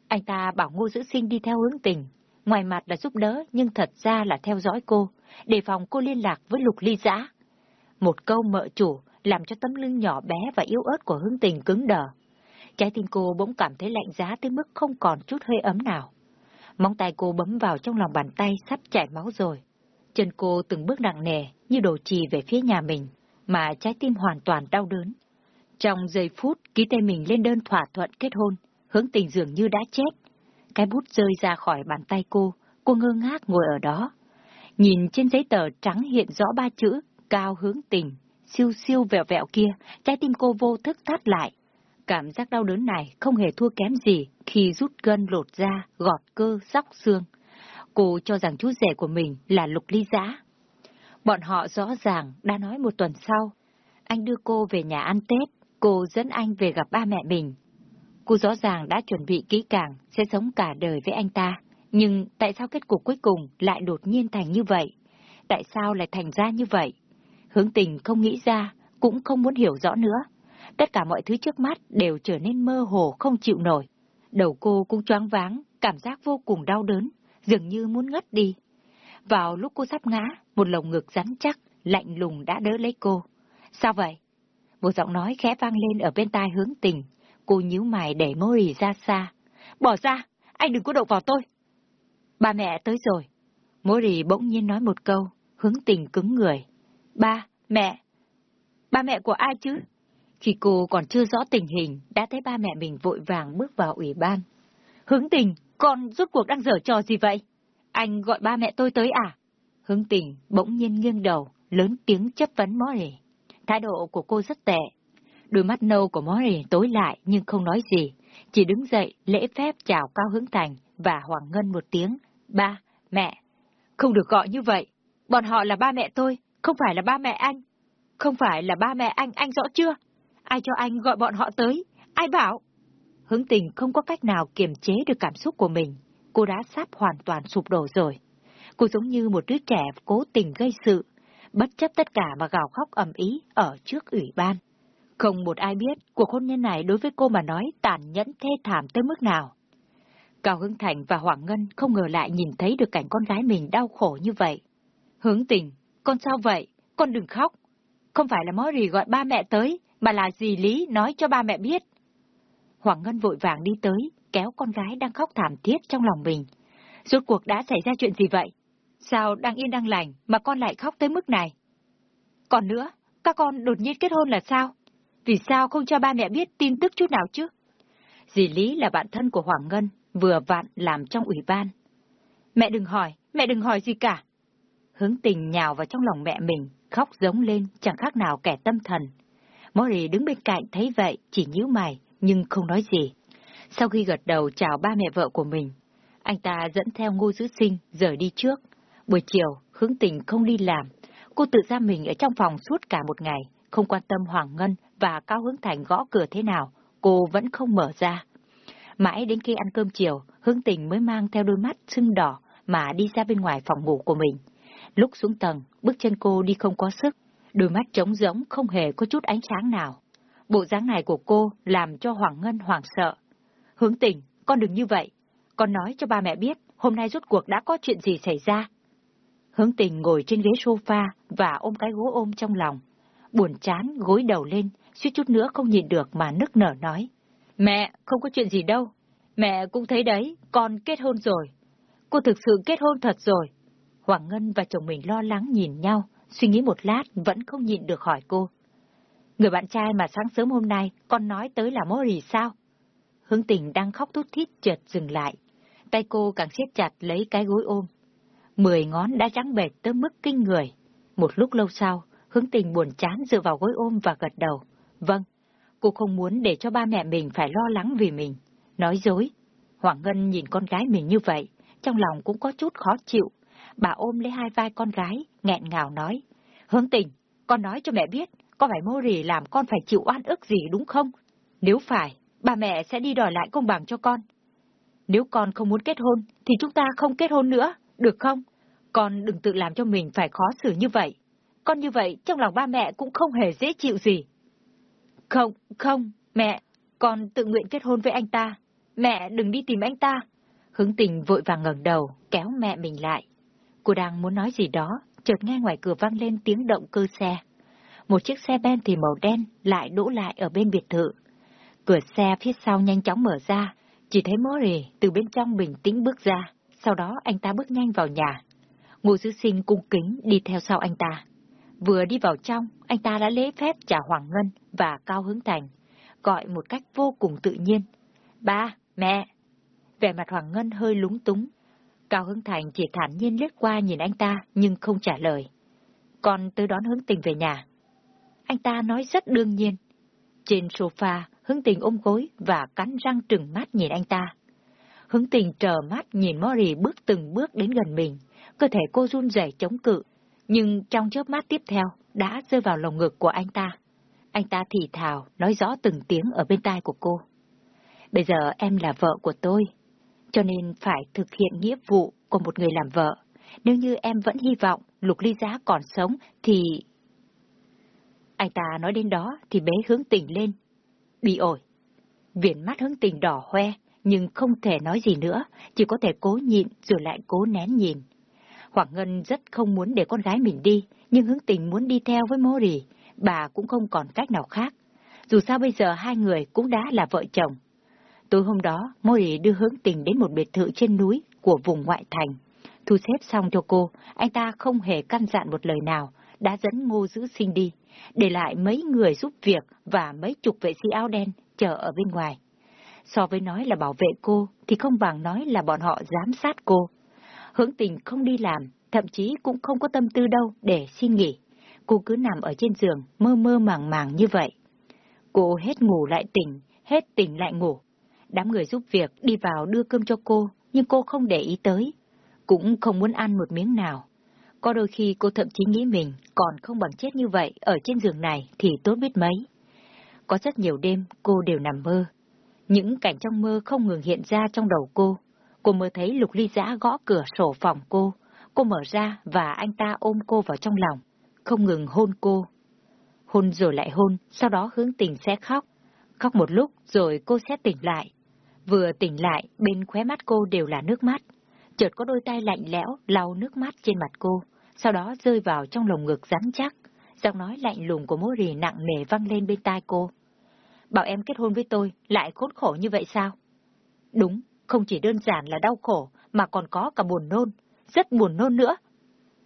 Speaker 1: Anh ta bảo Ngô giữ sinh đi theo hướng tình, ngoài mặt là giúp đỡ nhưng thật ra là theo dõi cô, đề phòng cô liên lạc với lục ly giã. Một câu mợ chủ làm cho tấm lưng nhỏ bé và yếu ớt của hướng tình cứng đờ. Trái tim cô bỗng cảm thấy lạnh giá tới mức không còn chút hơi ấm nào. Móng tay cô bấm vào trong lòng bàn tay sắp chảy máu rồi. Chân cô từng bước nặng nề như đồ trì về phía nhà mình, mà trái tim hoàn toàn đau đớn. Trong giây phút ký tay mình lên đơn thỏa thuận kết hôn, hướng tình dường như đã chết. Cái bút rơi ra khỏi bàn tay cô, cô ngơ ngác ngồi ở đó. Nhìn trên giấy tờ trắng hiện rõ ba chữ cao hướng tình, siêu siêu vẹo vẹo kia, trái tim cô vô thức thắt lại. Cảm giác đau đớn này không hề thua kém gì khi rút gân lột da, gọt cơ, sóc xương. Cô cho rằng chú rể của mình là lục ly giã. Bọn họ rõ ràng đã nói một tuần sau, anh đưa cô về nhà ăn Tết, Cô dẫn anh về gặp ba mẹ mình. Cô rõ ràng đã chuẩn bị kỹ càng, sẽ sống cả đời với anh ta. Nhưng tại sao kết cục cuối cùng lại đột nhiên thành như vậy? Tại sao lại thành ra như vậy? Hướng tình không nghĩ ra, cũng không muốn hiểu rõ nữa. Tất cả mọi thứ trước mắt đều trở nên mơ hồ không chịu nổi. Đầu cô cũng choáng váng, cảm giác vô cùng đau đớn, dường như muốn ngất đi. Vào lúc cô sắp ngã, một lồng ngực rắn chắc, lạnh lùng đã đỡ lấy cô. Sao vậy? Một giọng nói khẽ vang lên ở bên tai hướng tình. Cô nhíu mày để Mori ra xa. Bỏ ra, anh đừng có động vào tôi. Ba mẹ tới rồi. Mori bỗng nhiên nói một câu, hướng tình cứng người. Ba, mẹ. Ba mẹ của ai chứ? Khi cô còn chưa rõ tình hình, đã thấy ba mẹ mình vội vàng bước vào ủy ban. Hướng tình, con rốt cuộc đang dở trò gì vậy? Anh gọi ba mẹ tôi tới à? Hướng tình bỗng nhiên nghiêng đầu, lớn tiếng chấp vấn Mori. Thái độ của cô rất tệ. Đôi mắt nâu của Mori tối lại nhưng không nói gì, chỉ đứng dậy lễ phép chào Cao Hướng Thành và Hoàng Ngân một tiếng. Ba, mẹ. Không được gọi như vậy. Bọn họ là ba mẹ tôi, không phải là ba mẹ anh. Không phải là ba mẹ anh, anh rõ chưa? Ai cho anh gọi bọn họ tới? Ai bảo? Hướng tình không có cách nào kiềm chế được cảm xúc của mình. Cô đã sắp hoàn toàn sụp đổ rồi. Cô giống như một đứa trẻ cố tình gây sự, bất chấp tất cả mà gào khóc ầm ý ở trước ủy ban. Không một ai biết cuộc hôn nhân này đối với cô mà nói tàn nhẫn thê thảm tới mức nào. Cao Hưng Thành và Hoàng Ngân không ngờ lại nhìn thấy được cảnh con gái mình đau khổ như vậy. Hướng tình, con sao vậy? Con đừng khóc. Không phải là Mori gọi ba mẹ tới, mà là dì Lý nói cho ba mẹ biết. Hoàng Ngân vội vàng đi tới, kéo con gái đang khóc thảm thiết trong lòng mình. Rốt cuộc đã xảy ra chuyện gì vậy? Sao đang yên đang lành mà con lại khóc tới mức này? Còn nữa, các con đột nhiên kết hôn là sao? Vì sao không cho ba mẹ biết tin tức chút nào chứ? Dì Lý là bạn thân của Hoàng Ngân, vừa vặn làm trong ủy ban. Mẹ đừng hỏi, mẹ đừng hỏi gì cả. Hướng tình nhào vào trong lòng mẹ mình, khóc giống lên, chẳng khác nào kẻ tâm thần. Mori đứng bên cạnh thấy vậy, chỉ nhíu mày, nhưng không nói gì. Sau khi gật đầu chào ba mẹ vợ của mình, anh ta dẫn theo ngô giữ sinh rời đi trước. Buổi chiều, hướng tình không đi làm. Cô tự ra mình ở trong phòng suốt cả một ngày, không quan tâm Hoàng Ngân và Cao Hướng Thành gõ cửa thế nào, cô vẫn không mở ra. Mãi đến khi ăn cơm chiều, hướng tình mới mang theo đôi mắt sưng đỏ mà đi ra bên ngoài phòng ngủ của mình. Lúc xuống tầng, bước chân cô đi không có sức, đôi mắt trống rỗng không hề có chút ánh sáng nào. Bộ dáng này của cô làm cho Hoàng Ngân hoảng sợ. Hướng tình, con đừng như vậy. Con nói cho ba mẹ biết hôm nay rốt cuộc đã có chuyện gì xảy ra. Hướng tình ngồi trên ghế sofa và ôm cái gỗ ôm trong lòng. Buồn chán, gối đầu lên, suýt chút nữa không nhìn được mà nức nở nói. Mẹ, không có chuyện gì đâu. Mẹ cũng thấy đấy, con kết hôn rồi. Cô thực sự kết hôn thật rồi. Hoàng Ngân và chồng mình lo lắng nhìn nhau, suy nghĩ một lát vẫn không nhịn được hỏi cô. Người bạn trai mà sáng sớm hôm nay con nói tới là Mori sao? Hướng tình đang khóc thút thít chợt dừng lại. Tay cô càng siết chặt lấy cái gối ôm. Mười ngón đã trắng bệt tới mức kinh người. Một lúc lâu sau, hướng tình buồn chán dựa vào gối ôm và gật đầu. Vâng, cô không muốn để cho ba mẹ mình phải lo lắng vì mình. Nói dối. Hoàng Ngân nhìn con gái mình như vậy, trong lòng cũng có chút khó chịu. Bà ôm lấy hai vai con gái, nghẹn ngào nói. Hướng tình, con nói cho mẹ biết, có phải mô rỉ làm con phải chịu oan ức gì đúng không? Nếu phải, bà mẹ sẽ đi đòi lại công bằng cho con. Nếu con không muốn kết hôn, thì chúng ta không kết hôn nữa, được không? Con đừng tự làm cho mình phải khó xử như vậy. Con như vậy, trong lòng ba mẹ cũng không hề dễ chịu gì. Không, không, mẹ, con tự nguyện kết hôn với anh ta. Mẹ đừng đi tìm anh ta. Hướng tình vội vàng ngẩng đầu, kéo mẹ mình lại. Cô đang muốn nói gì đó, chợt nghe ngoài cửa vang lên tiếng động cơ xe. Một chiếc xe ben thì màu đen lại đỗ lại ở bên biệt thự. Cửa xe phía sau nhanh chóng mở ra, chỉ thấy Mori từ bên trong bình tĩnh bước ra, sau đó anh ta bước nhanh vào nhà. Ngô Dư Sinh cung kính đi theo sau anh ta. Vừa đi vào trong, anh ta đã lễ phép chào Hoàng Ngân và Cao Hướng Thành, gọi một cách vô cùng tự nhiên. Ba, mẹ. Vẻ mặt Hoàng Ngân hơi lúng túng. Cao Hướng Thành chỉ thản nhiên lướt qua nhìn anh ta nhưng không trả lời. Còn tới đón Hướng Tình về nhà. Anh ta nói rất đương nhiên. Trên sofa, Hướng Tình ôm gối và cắn răng trừng mắt nhìn anh ta. Hướng Tình trờ mắt nhìn Mori bước từng bước đến gần mình, cơ thể cô run rẩy chống cự, nhưng trong chớp mắt tiếp theo đã rơi vào lồng ngực của anh ta. Anh ta thì thào, nói rõ từng tiếng ở bên tai của cô. Bây giờ em là vợ của tôi, cho nên phải thực hiện nghĩa vụ của một người làm vợ. Nếu như em vẫn hy vọng Lục Ly Giá còn sống, thì... Anh ta nói đến đó thì bế hướng tình lên. Bị ổi. Viền mắt hướng tình đỏ hoe, nhưng không thể nói gì nữa, chỉ có thể cố nhịn rồi lại cố nén nhìn. Hoàng Ngân rất không muốn để con gái mình đi, nhưng hướng tình muốn đi theo với Mori, bà cũng không còn cách nào khác. Dù sao bây giờ hai người cũng đã là vợ chồng. Tối hôm đó, Mori đưa hướng tình đến một biệt thự trên núi của vùng ngoại thành. Thu xếp xong cho cô, anh ta không hề căn dặn một lời nào, đã dẫn ngô giữ sinh đi, để lại mấy người giúp việc và mấy chục vệ sĩ áo đen chờ ở bên ngoài. So với nói là bảo vệ cô, thì không bằng nói là bọn họ giám sát cô. Hướng tình không đi làm, thậm chí cũng không có tâm tư đâu để xin nghỉ. Cô cứ nằm ở trên giường, mơ mơ màng màng như vậy. Cô hết ngủ lại tỉnh, hết tỉnh lại ngủ. Đám người giúp việc đi vào đưa cơm cho cô, nhưng cô không để ý tới. Cũng không muốn ăn một miếng nào. Có đôi khi cô thậm chí nghĩ mình còn không bằng chết như vậy ở trên giường này thì tốt biết mấy. Có rất nhiều đêm cô đều nằm mơ. Những cảnh trong mơ không ngừng hiện ra trong đầu cô. Cô mơ thấy Lục Ly Giã gõ cửa sổ phòng cô. Cô mở ra và anh ta ôm cô vào trong lòng, không ngừng hôn cô. Hôn rồi lại hôn, sau đó hướng tình sẽ khóc. Khóc một lúc rồi cô sẽ tỉnh lại. Vừa tỉnh lại, bên khóe mắt cô đều là nước mắt. Chợt có đôi tay lạnh lẽo lau nước mắt trên mặt cô, sau đó rơi vào trong lồng ngực rắn chắc. Giọng nói lạnh lùng của mô rì nặng nề văng lên bên tai cô. Bảo em kết hôn với tôi, lại khốn khổ như vậy sao? Đúng, không chỉ đơn giản là đau khổ, mà còn có cả buồn nôn, rất buồn nôn nữa.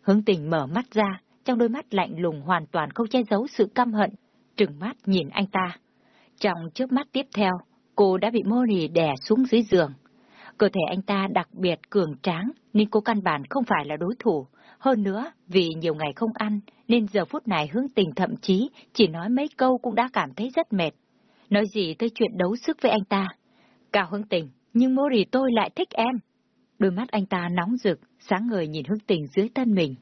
Speaker 1: Hướng tình mở mắt ra, trong đôi mắt lạnh lùng hoàn toàn không che giấu sự căm hận, trừng mắt nhìn anh ta. Trong trước mắt tiếp theo, cô đã bị Mori đè xuống dưới giường. Cơ thể anh ta đặc biệt cường tráng, nên cô căn bản không phải là đối thủ. Hơn nữa, vì nhiều ngày không ăn, nên giờ phút này hướng tình thậm chí chỉ nói mấy câu cũng đã cảm thấy rất mệt. Nói gì tới chuyện đấu sức với anh ta. Cao hướng tình, nhưng Mori tôi lại thích em. Đôi mắt anh ta nóng rực, sáng ngời nhìn hướng tình dưới thân mình.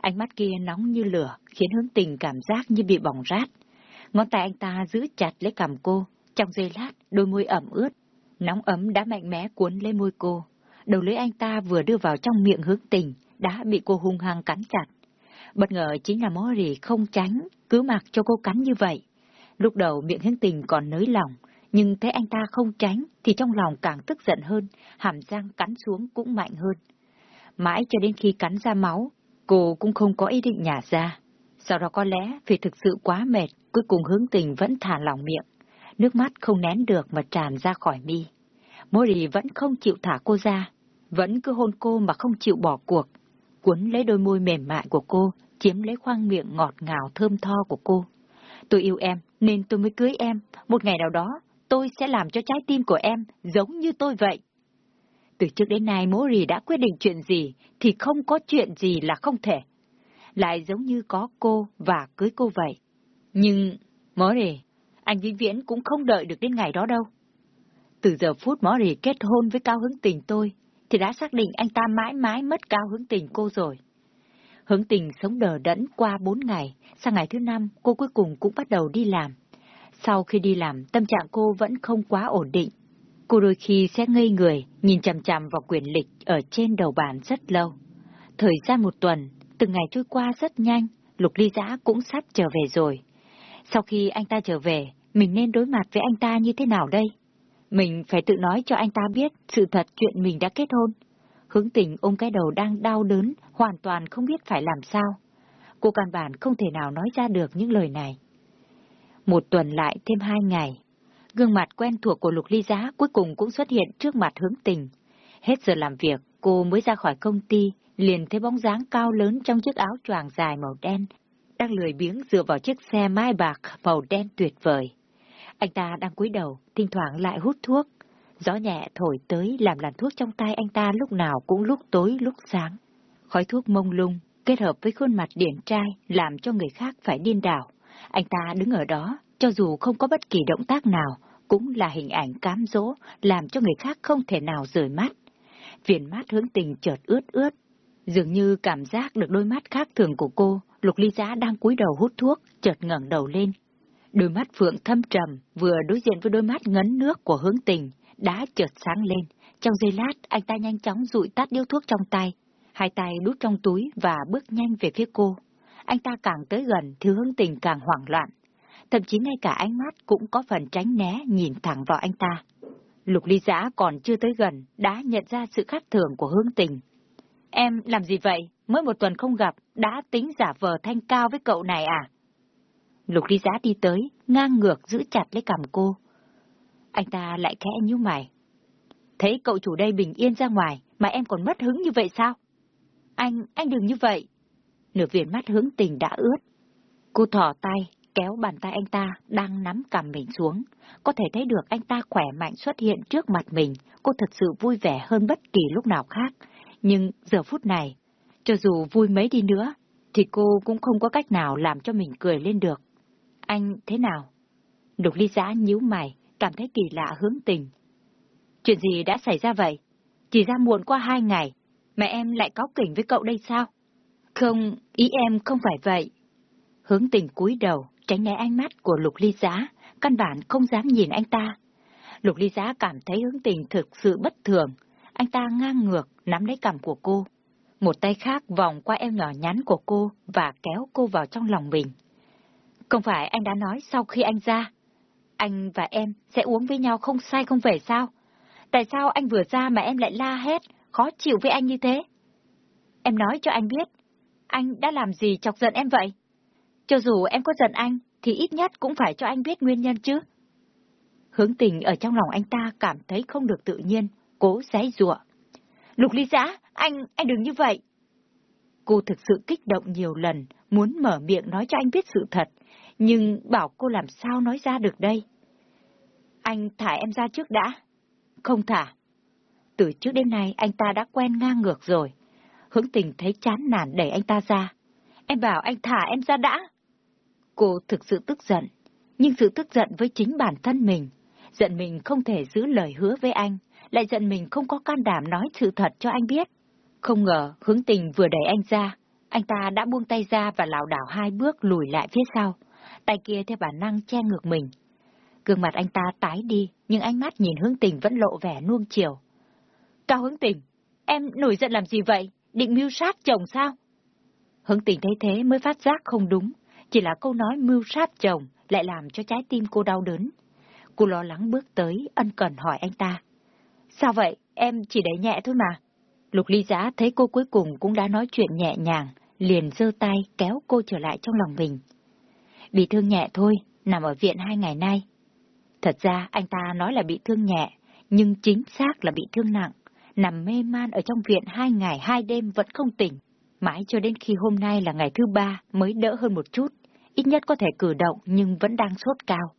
Speaker 1: Ánh mắt kia nóng như lửa, khiến hướng tình cảm giác như bị bỏng rát. Ngón tay anh ta giữ chặt lấy cằm cô, trong giây lát, đôi môi ẩm ướt. Nóng ấm đã mạnh mẽ cuốn lên môi cô. Đầu lưỡi anh ta vừa đưa vào trong miệng hướng tình, đã bị cô hung hăng cắn chặt. Bất ngờ chính là Mori không tránh, cứ mặc cho cô cắn như vậy. Lúc đầu miệng hướng tình còn nới lỏng, nhưng thấy anh ta không tránh thì trong lòng càng tức giận hơn, hàm răng cắn xuống cũng mạnh hơn. Mãi cho đến khi cắn ra máu, cô cũng không có ý định nhả ra. Sau đó có lẽ vì thực sự quá mệt, cuối cùng hướng tình vẫn thả lòng miệng. Nước mắt không nén được mà tràn ra khỏi mi. Mori vẫn không chịu thả cô ra, vẫn cứ hôn cô mà không chịu bỏ cuộc. Cuốn lấy đôi môi mềm mại của cô, chiếm lấy khoang miệng ngọt ngào thơm tho của cô. Tôi yêu em, nên tôi mới cưới em. Một ngày nào đó, tôi sẽ làm cho trái tim của em giống như tôi vậy. Từ trước đến nay Mori đã quyết định chuyện gì thì không có chuyện gì là không thể. Lại giống như có cô và cưới cô vậy. Nhưng, Mori, anh vĩnh viễn cũng không đợi được đến ngày đó đâu. Từ giờ phút Mori kết hôn với Cao Hứng Tình tôi, thì đã xác định anh ta mãi mãi mất Cao Hứng Tình cô rồi. Hướng tình sống đờ đẫn qua bốn ngày, sang ngày thứ năm cô cuối cùng cũng bắt đầu đi làm. Sau khi đi làm, tâm trạng cô vẫn không quá ổn định. Cô đôi khi sẽ ngây người, nhìn chằm chằm vào quyển lịch ở trên đầu bàn rất lâu. Thời gian một tuần, từng ngày trôi qua rất nhanh, Lục Ly Giã cũng sắp trở về rồi. Sau khi anh ta trở về, mình nên đối mặt với anh ta như thế nào đây? Mình phải tự nói cho anh ta biết sự thật chuyện mình đã kết hôn. Hướng tình ôm cái đầu đang đau đớn, hoàn toàn không biết phải làm sao. Cô căn bản không thể nào nói ra được những lời này. Một tuần lại thêm hai ngày, gương mặt quen thuộc của Lục Ly Giá cuối cùng cũng xuất hiện trước mặt hướng tình. Hết giờ làm việc, cô mới ra khỏi công ty, liền thấy bóng dáng cao lớn trong chiếc áo choàng dài màu đen, đang lười biếng dựa vào chiếc xe mai bạc màu đen tuyệt vời. Anh ta đang cúi đầu, thỉnh thoảng lại hút thuốc. Gió nhẹ thổi tới làm làn thuốc trong tay anh ta lúc nào cũng lúc tối lúc sáng. Khói thuốc mông lung, kết hợp với khuôn mặt điển trai làm cho người khác phải điên đảo. Anh ta đứng ở đó, cho dù không có bất kỳ động tác nào, cũng là hình ảnh cám dỗ, làm cho người khác không thể nào rời mắt. Viền mắt hướng tình chợt ướt ướt. Dường như cảm giác được đôi mắt khác thường của cô, Lục Ly Giá đang cúi đầu hút thuốc, chợt ngẩng đầu lên. Đôi mắt Phượng thâm trầm, vừa đối diện với đôi mắt ngấn nước của hướng tình, đã chợt sáng lên. Trong giây lát, anh ta nhanh chóng rụi tắt điếu thuốc trong tay, hai tay đút trong túi và bước nhanh về phía cô. Anh ta càng tới gần thì hướng tình càng hoảng loạn. Thậm chí ngay cả ánh mắt cũng có phần tránh né nhìn thẳng vào anh ta. Lục ly giã còn chưa tới gần, đã nhận ra sự khác thường của hướng tình. Em làm gì vậy? Mới một tuần không gặp, đã tính giả vờ thanh cao với cậu này à? Lục ly giã đi tới, ngang ngược giữ chặt lấy cằm cô. Anh ta lại khẽ như mày. Thấy cậu chủ đây bình yên ra ngoài, mà em còn mất hứng như vậy sao? Anh, anh đừng như vậy. Nửa viền mắt hướng tình đã ướt. Cô thỏ tay, kéo bàn tay anh ta đang nắm cầm mình xuống. Có thể thấy được anh ta khỏe mạnh xuất hiện trước mặt mình. Cô thật sự vui vẻ hơn bất kỳ lúc nào khác. Nhưng giờ phút này, cho dù vui mấy đi nữa, thì cô cũng không có cách nào làm cho mình cười lên được. Anh thế nào? Đục ly giã nhíu mày, cảm thấy kỳ lạ hướng tình. Chuyện gì đã xảy ra vậy? Chỉ ra muộn qua hai ngày, mẹ em lại có kỉnh với cậu đây sao? Không, ý em không phải vậy. Hướng tình cúi đầu, tránh né ánh mắt của lục ly giá, căn bản không dám nhìn anh ta. Lục ly giá cảm thấy hướng tình thực sự bất thường. Anh ta ngang ngược, nắm lấy cằm của cô. Một tay khác vòng qua eo nhỏ nhắn của cô và kéo cô vào trong lòng mình. Không phải anh đã nói sau khi anh ra, anh và em sẽ uống với nhau không say không về sao? Tại sao anh vừa ra mà em lại la hét, khó chịu với anh như thế? Em nói cho anh biết, anh đã làm gì chọc giận em vậy? Cho dù em có giận anh, thì ít nhất cũng phải cho anh biết nguyên nhân chứ. Hướng tình ở trong lòng anh ta cảm thấy không được tự nhiên, cố giấy rụa. Lục ly giã, anh, anh đừng như vậy. Cô thực sự kích động nhiều lần, muốn mở miệng nói cho anh biết sự thật, nhưng bảo cô làm sao nói ra được đây? Anh thả em ra trước đã. Không thả. Từ trước đến nay anh ta đã quen ngang ngược rồi. Hướng tình thấy chán nản đẩy anh ta ra. Em bảo anh thả em ra đã. Cô thực sự tức giận, nhưng sự tức giận với chính bản thân mình. Giận mình không thể giữ lời hứa với anh, lại giận mình không có can đảm nói sự thật cho anh biết. Không ngờ hướng tình vừa đẩy anh ra, anh ta đã buông tay ra và lảo đảo hai bước lùi lại phía sau tay kia theo bản năng che ngược mình. Gương mặt anh ta tái đi, nhưng ánh mắt nhìn hướng tình vẫn lộ vẻ nuông chiều. Cao hướng tình, em nổi giận làm gì vậy? Định mưu sát chồng sao? Hứng tình thấy thế mới phát giác không đúng, chỉ là câu nói mưu sát chồng lại làm cho trái tim cô đau đớn. Cô lo lắng bước tới, ân cần hỏi anh ta. Sao vậy? Em chỉ đẩy nhẹ thôi mà. Lục ly giá thấy cô cuối cùng cũng đã nói chuyện nhẹ nhàng, liền giơ tay kéo cô trở lại trong lòng mình bị thương nhẹ thôi, nằm ở viện hai ngày nay. Thật ra anh ta nói là bị thương nhẹ, nhưng chính xác là bị thương nặng, nằm mê man ở trong viện hai ngày hai đêm vẫn không tỉnh. Mãi cho đến khi hôm nay là ngày thứ ba mới đỡ hơn một chút, ít nhất có thể cử động nhưng vẫn đang sốt cao.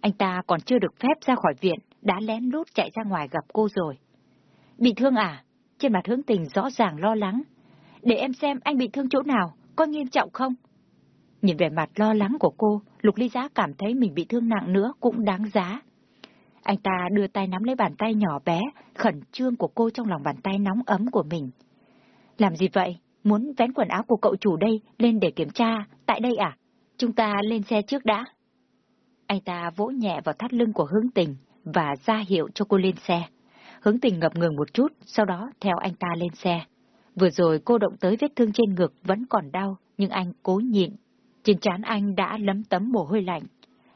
Speaker 1: Anh ta còn chưa được phép ra khỏi viện, đã lén lút chạy ra ngoài gặp cô rồi. Bị thương à? Trên mặt hướng tình rõ ràng lo lắng. Để em xem anh bị thương chỗ nào, có nghiêm trọng không? Nhìn vẻ mặt lo lắng của cô, Lục Ly Giá cảm thấy mình bị thương nặng nữa cũng đáng giá. Anh ta đưa tay nắm lấy bàn tay nhỏ bé, khẩn trương của cô trong lòng bàn tay nóng ấm của mình. Làm gì vậy? Muốn vén quần áo của cậu chủ đây lên để kiểm tra, tại đây à? Chúng ta lên xe trước đã. Anh ta vỗ nhẹ vào thắt lưng của hướng tình và ra hiệu cho cô lên xe. Hướng tình ngập ngừng một chút, sau đó theo anh ta lên xe. Vừa rồi cô động tới vết thương trên ngực vẫn còn đau, nhưng anh cố nhịn trên trán anh đã lấm tấm mồ hôi lạnh.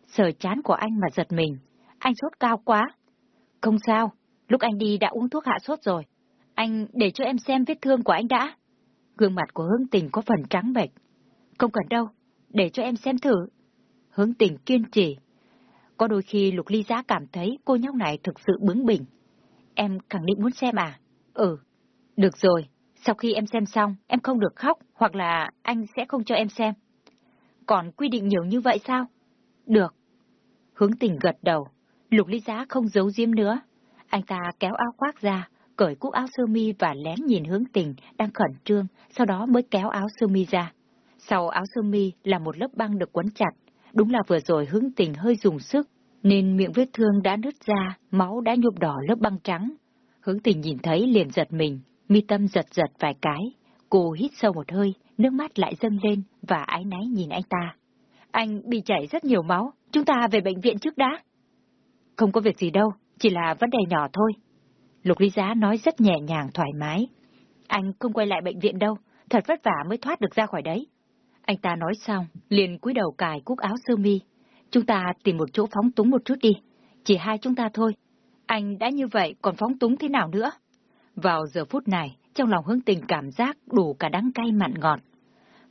Speaker 1: Sờ chán của anh mà giật mình. Anh sốt cao quá. Không sao, lúc anh đi đã uống thuốc hạ sốt rồi. Anh để cho em xem vết thương của anh đã. Gương mặt của hướng tình có phần trắng bệch. Không cần đâu, để cho em xem thử. Hướng tình kiên trì. Có đôi khi Lục Ly Giá cảm thấy cô nhóc này thực sự bướng bỉnh. Em khẳng định muốn xem à? Ừ. Được rồi, sau khi em xem xong, em không được khóc, hoặc là anh sẽ không cho em xem còn quy định nhiều như vậy sao? Được. Hướng tình gật đầu, lục ly giá không giấu diếm nữa. Anh ta kéo áo khoác ra, cởi cúc áo sơ mi và lén nhìn hướng tình đang khẩn trương, sau đó mới kéo áo sơ mi ra. Sau áo sơ mi là một lớp băng được quấn chặt. Đúng là vừa rồi hướng tình hơi dùng sức, nên miệng vết thương đã nứt ra, máu đã nhuộm đỏ lớp băng trắng. Hướng tình nhìn thấy liền giật mình, mi tâm giật giật vài cái. Cô hít sâu một hơi, nước mắt lại dâng lên và ái náy nhìn anh ta. Anh bị chảy rất nhiều máu, chúng ta về bệnh viện trước đã. Không có việc gì đâu, chỉ là vấn đề nhỏ thôi. Lục Lý Giá nói rất nhẹ nhàng thoải mái. Anh không quay lại bệnh viện đâu, thật vất vả mới thoát được ra khỏi đấy. Anh ta nói xong, liền cúi đầu cài cúc áo sơ mi. Chúng ta tìm một chỗ phóng túng một chút đi. Chỉ hai chúng ta thôi. Anh đã như vậy còn phóng túng thế nào nữa? Vào giờ phút này, trong lòng hướng tình cảm giác đủ cả đắng cay mặn ngọt.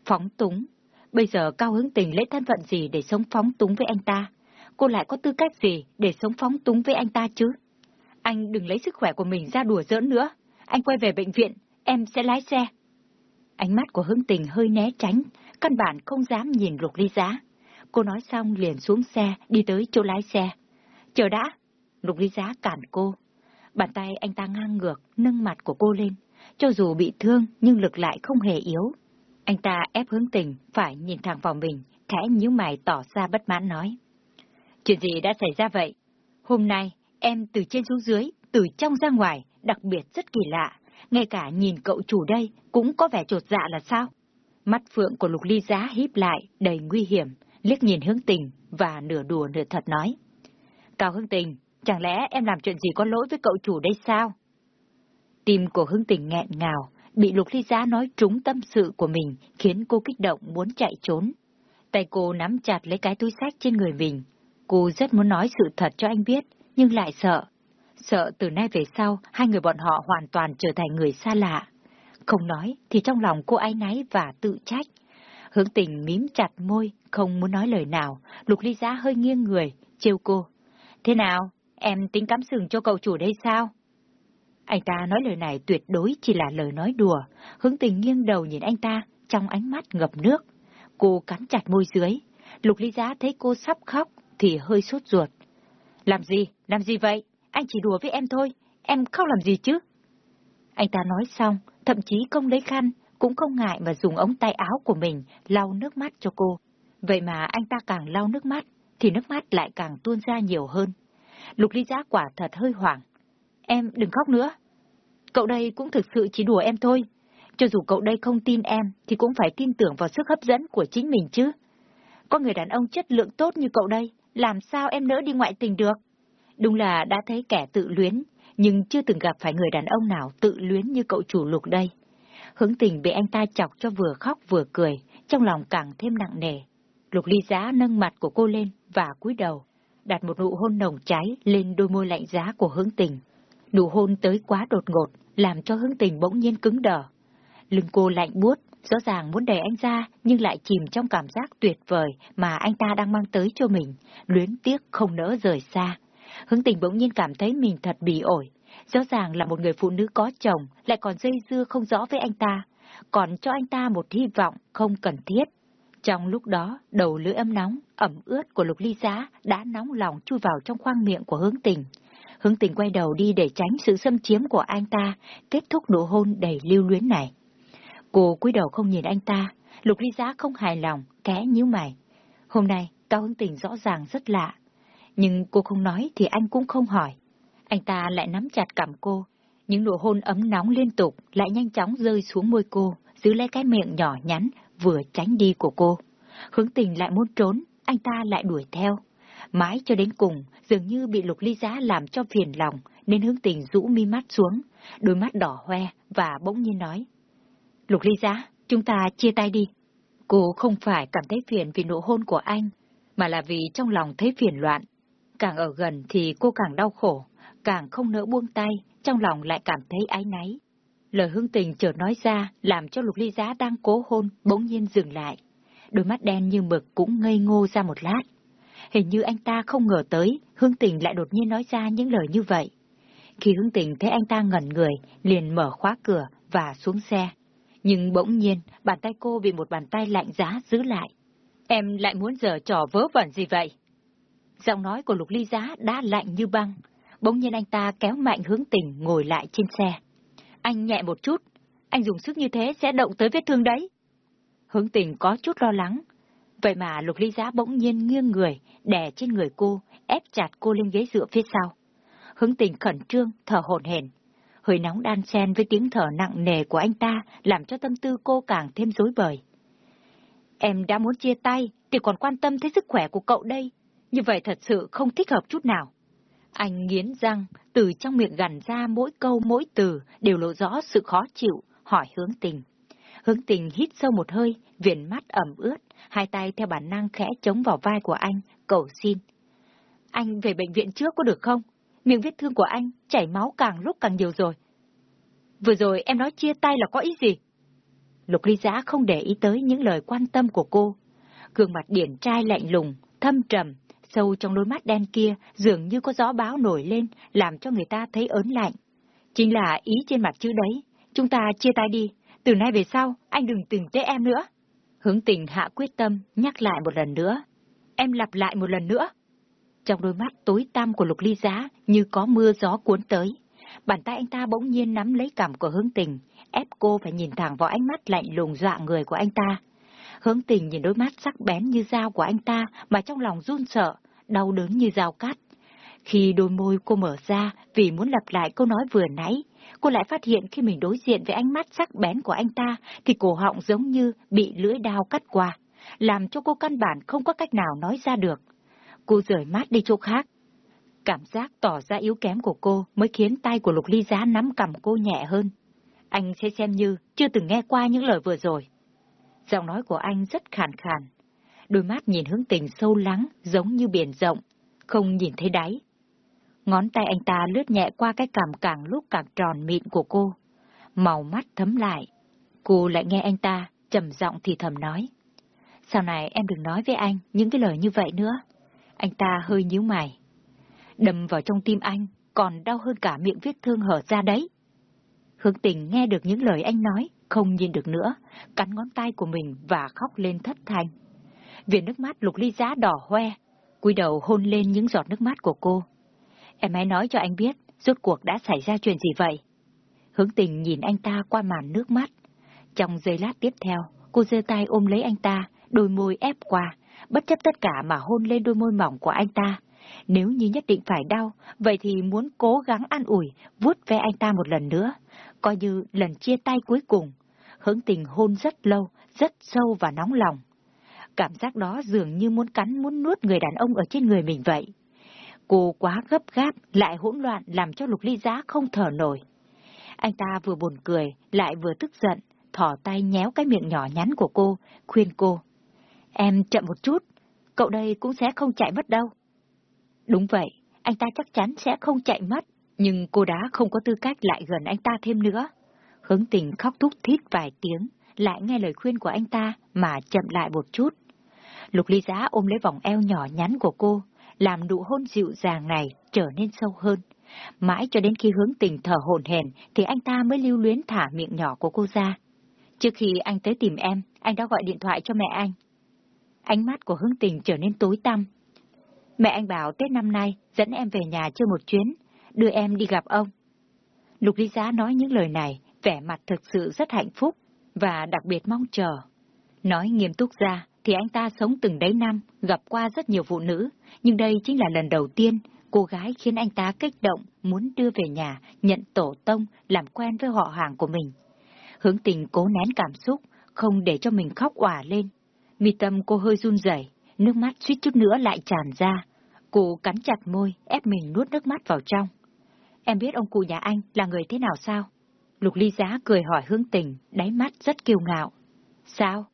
Speaker 1: Phóng túng. Bây giờ cao hướng tình lấy thân phận gì để sống phóng túng với anh ta? Cô lại có tư cách gì để sống phóng túng với anh ta chứ? Anh đừng lấy sức khỏe của mình ra đùa giỡn nữa. Anh quay về bệnh viện, em sẽ lái xe. Ánh mắt của hướng tình hơi né tránh, căn bản không dám nhìn lục ly giá. Cô nói xong liền xuống xe, đi tới chỗ lái xe. Chờ đã! Lục ly giá cản cô. Bàn tay anh ta ngang ngược, nâng mặt của cô lên. Cho dù bị thương, nhưng lực lại không hề yếu. Anh ta ép hướng tình, phải nhìn thẳng vào mình, khẽ nhíu mày tỏ ra bất mãn nói. Chuyện gì đã xảy ra vậy? Hôm nay, em từ trên xuống dưới, từ trong ra ngoài, đặc biệt rất kỳ lạ. Ngay cả nhìn cậu chủ đây cũng có vẻ trột dạ là sao? Mắt phượng của lục ly giá híp lại, đầy nguy hiểm, liếc nhìn hướng tình và nửa đùa nửa thật nói. Cao hướng tình, chẳng lẽ em làm chuyện gì có lỗi với cậu chủ đây sao? Tim của hướng tình nghẹn ngào, bị lục ly giá nói trúng tâm sự của mình, khiến cô kích động muốn chạy trốn. Tay cô nắm chặt lấy cái túi sách trên người mình. Cô rất muốn nói sự thật cho anh biết, nhưng lại sợ. Sợ từ nay về sau, hai người bọn họ hoàn toàn trở thành người xa lạ. Không nói, thì trong lòng cô áy náy và tự trách. Hướng tình mím chặt môi, không muốn nói lời nào, lục ly giá hơi nghiêng người, trêu cô. Thế nào, em tính cắm sừng cho cậu chủ đây sao? Anh ta nói lời này tuyệt đối chỉ là lời nói đùa, hướng tình nghiêng đầu nhìn anh ta, trong ánh mắt ngập nước. Cô cắn chặt môi dưới, lục ly giá thấy cô sắp khóc thì hơi sốt ruột. Làm gì, làm gì vậy? Anh chỉ đùa với em thôi, em khóc làm gì chứ? Anh ta nói xong, thậm chí không lấy khăn, cũng không ngại mà dùng ống tay áo của mình lau nước mắt cho cô. Vậy mà anh ta càng lau nước mắt, thì nước mắt lại càng tuôn ra nhiều hơn. Lục ly giá quả thật hơi hoảng. Em đừng khóc nữa. Cậu đây cũng thực sự chỉ đùa em thôi. Cho dù cậu đây không tin em, thì cũng phải tin tưởng vào sức hấp dẫn của chính mình chứ. Có người đàn ông chất lượng tốt như cậu đây, làm sao em nỡ đi ngoại tình được? Đúng là đã thấy kẻ tự luyến, nhưng chưa từng gặp phải người đàn ông nào tự luyến như cậu chủ lục đây. Hướng tình bị anh ta chọc cho vừa khóc vừa cười, trong lòng càng thêm nặng nề. Lục ly giá nâng mặt của cô lên và cúi đầu, đặt một nụ hôn nồng cháy lên đôi môi lạnh giá của hướng tình. Nụ hôn tới quá đột ngột, làm cho hướng tình bỗng nhiên cứng đờ. Lưng cô lạnh buốt, rõ ràng muốn đẩy anh ra, nhưng lại chìm trong cảm giác tuyệt vời mà anh ta đang mang tới cho mình, luyến tiếc không nỡ rời xa. Hướng tình bỗng nhiên cảm thấy mình thật bỉ ổi. Rõ ràng là một người phụ nữ có chồng, lại còn dây dưa không rõ với anh ta, còn cho anh ta một hy vọng không cần thiết. Trong lúc đó, đầu lưỡi âm nóng, ẩm ướt của lục ly giá đã nóng lòng chui vào trong khoang miệng của hướng tình. Hướng tình quay đầu đi để tránh sự xâm chiếm của anh ta, kết thúc nụ hôn đầy lưu luyến này. Cô cúi đầu không nhìn anh ta, lục ly giá không hài lòng, kẽ nhíu mày. Hôm nay, Cao hứng Tình rõ ràng rất lạ, nhưng cô không nói thì anh cũng không hỏi. Anh ta lại nắm chặt cằm cô, những nụ hôn ấm nóng liên tục lại nhanh chóng rơi xuống môi cô, giữ lấy cái miệng nhỏ nhắn vừa tránh đi của cô. Hướng tình lại muốn trốn, anh ta lại đuổi theo. Mãi cho đến cùng, dường như bị lục ly giá làm cho phiền lòng, nên hướng tình rũ mi mắt xuống, đôi mắt đỏ hoe và bỗng nhiên nói. Lục ly giá, chúng ta chia tay đi. Cô không phải cảm thấy phiền vì nụ hôn của anh, mà là vì trong lòng thấy phiền loạn, Càng ở gần thì cô càng đau khổ, càng không nỡ buông tay, trong lòng lại cảm thấy áy náy. Lời hương tình chợt nói ra làm cho lục ly giá đang cố hôn bỗng nhiên dừng lại. Đôi mắt đen như mực cũng ngây ngô ra một lát. Hình như anh ta không ngờ tới, hương tình lại đột nhiên nói ra những lời như vậy. Khi hương tình thấy anh ta ngẩn người, liền mở khóa cửa và xuống xe. Nhưng bỗng nhiên, bàn tay cô bị một bàn tay lạnh giá giữ lại. Em lại muốn giờ trò vớ vẩn gì vậy? Giọng nói của Lục Ly Giá đã lạnh như băng. Bỗng nhiên anh ta kéo mạnh hướng tình ngồi lại trên xe. Anh nhẹ một chút, anh dùng sức như thế sẽ động tới vết thương đấy. Hướng tình có chút lo lắng. Vậy mà Lục Ly Giá bỗng nhiên nghiêng người, đè trên người cô, ép chặt cô lên ghế dựa phía sau. Hướng tình khẩn trương, thở hổn hển. Hơi nóng đan xen với tiếng thở nặng nề của anh ta làm cho tâm tư cô càng thêm rối bời. Em đã muốn chia tay, thì còn quan tâm tới sức khỏe của cậu đây. như vậy thật sự không thích hợp chút nào. Anh nghiến răng, từ trong miệng gằn ra mỗi câu mỗi từ đều lộ rõ sự khó chịu, hỏi hướng tình. Hướng tình hít sâu một hơi, viền mắt ẩm ướt, hai tay theo bản năng khẽ chống vào vai của anh, cầu xin. Anh về bệnh viện trước có được không? Miệng vết thương của anh chảy máu càng lúc càng nhiều rồi. Vừa rồi em nói chia tay là có ý gì? Lục ly giã không để ý tới những lời quan tâm của cô. Gương mặt điển trai lạnh lùng, thâm trầm, sâu trong đôi mắt đen kia dường như có gió báo nổi lên, làm cho người ta thấy ớn lạnh. Chính là ý trên mặt chữ đấy, chúng ta chia tay đi, từ nay về sau, anh đừng từng tới em nữa. Hướng tình hạ quyết tâm, nhắc lại một lần nữa. Em lặp lại một lần nữa. Trong đôi mắt tối tăm của lục ly giá như có mưa gió cuốn tới. Bàn tay anh ta bỗng nhiên nắm lấy cảm của hướng tình, ép cô phải nhìn thẳng vào ánh mắt lạnh lùng dọa người của anh ta. Hướng tình nhìn đôi mắt sắc bén như dao của anh ta mà trong lòng run sợ, đau đớn như dao cắt. Khi đôi môi cô mở ra vì muốn lặp lại câu nói vừa nãy, cô lại phát hiện khi mình đối diện với ánh mắt sắc bén của anh ta thì cổ họng giống như bị lưỡi dao cắt qua, làm cho cô căn bản không có cách nào nói ra được. Cô rời mắt đi chỗ khác. Cảm giác tỏ ra yếu kém của cô mới khiến tay của Lục Ly Giá nắm cầm cô nhẹ hơn. Anh sẽ xem như chưa từng nghe qua những lời vừa rồi. Giọng nói của anh rất khàn khàn. Đôi mắt nhìn hướng tình sâu lắng giống như biển rộng, không nhìn thấy đáy. Ngón tay anh ta lướt nhẹ qua cái cằm càng lúc càng tròn mịn của cô. Màu mắt thấm lại. Cô lại nghe anh ta trầm giọng thì thầm nói. Sau này em đừng nói với anh những cái lời như vậy nữa. Anh ta hơi nhíu mày. Đâm vào trong tim anh, còn đau hơn cả miệng vết thương hở ra đấy. Hướng tình nghe được những lời anh nói, không nhìn được nữa, cắn ngón tay của mình và khóc lên thất thanh. Viền nước mắt lục ly giá đỏ hoe, cúi đầu hôn lên những giọt nước mắt của cô. Em hãy nói cho anh biết, rốt cuộc đã xảy ra chuyện gì vậy? Hướng tình nhìn anh ta qua màn nước mắt. Trong giây lát tiếp theo, cô giơ tay ôm lấy anh ta, đôi môi ép qua, bất chấp tất cả mà hôn lên đôi môi mỏng của anh ta. Nếu như nhất định phải đau, vậy thì muốn cố gắng an ủi, vuốt ve anh ta một lần nữa, coi như lần chia tay cuối cùng. Hướng tình hôn rất lâu, rất sâu và nóng lòng. Cảm giác đó dường như muốn cắn muốn nuốt người đàn ông ở trên người mình vậy. Cô quá gấp gáp, lại hỗn loạn làm cho lục ly giá không thở nổi. Anh ta vừa buồn cười, lại vừa tức giận, thỏ tay nhéo cái miệng nhỏ nhắn của cô, khuyên cô. Em chậm một chút, cậu đây cũng sẽ không chạy mất đâu. Đúng vậy, anh ta chắc chắn sẽ không chạy mất, nhưng cô đã không có tư cách lại gần anh ta thêm nữa. Hướng tình khóc thúc thít vài tiếng, lại nghe lời khuyên của anh ta mà chậm lại một chút. Lục ly giá ôm lấy vòng eo nhỏ nhắn của cô, làm nụ hôn dịu dàng này trở nên sâu hơn. Mãi cho đến khi hướng tình thở hồn hển thì anh ta mới lưu luyến thả miệng nhỏ của cô ra. Trước khi anh tới tìm em, anh đã gọi điện thoại cho mẹ anh. Ánh mắt của hướng tình trở nên tối tăm. Mẹ anh bảo Tết năm nay dẫn em về nhà chơi một chuyến, đưa em đi gặp ông. Lục Lý Giá nói những lời này, vẻ mặt thực sự rất hạnh phúc và đặc biệt mong chờ. Nói nghiêm túc ra, thì anh ta sống từng đấy năm, gặp qua rất nhiều phụ nữ, nhưng đây chính là lần đầu tiên cô gái khiến anh ta kích động muốn đưa về nhà, nhận tổ tông, làm quen với họ hàng của mình. Hướng tình cố nén cảm xúc, không để cho mình khóc òa lên. Mi tâm cô hơi run rẩy, nước mắt suýt chút nữa lại tràn ra. Cô cắn chặt môi, ép mình nuốt nước mắt vào trong. Em biết ông cụ nhà anh là người thế nào sao? Lục ly giá cười hỏi hướng tình, đáy mắt rất kiêu ngạo. Sao?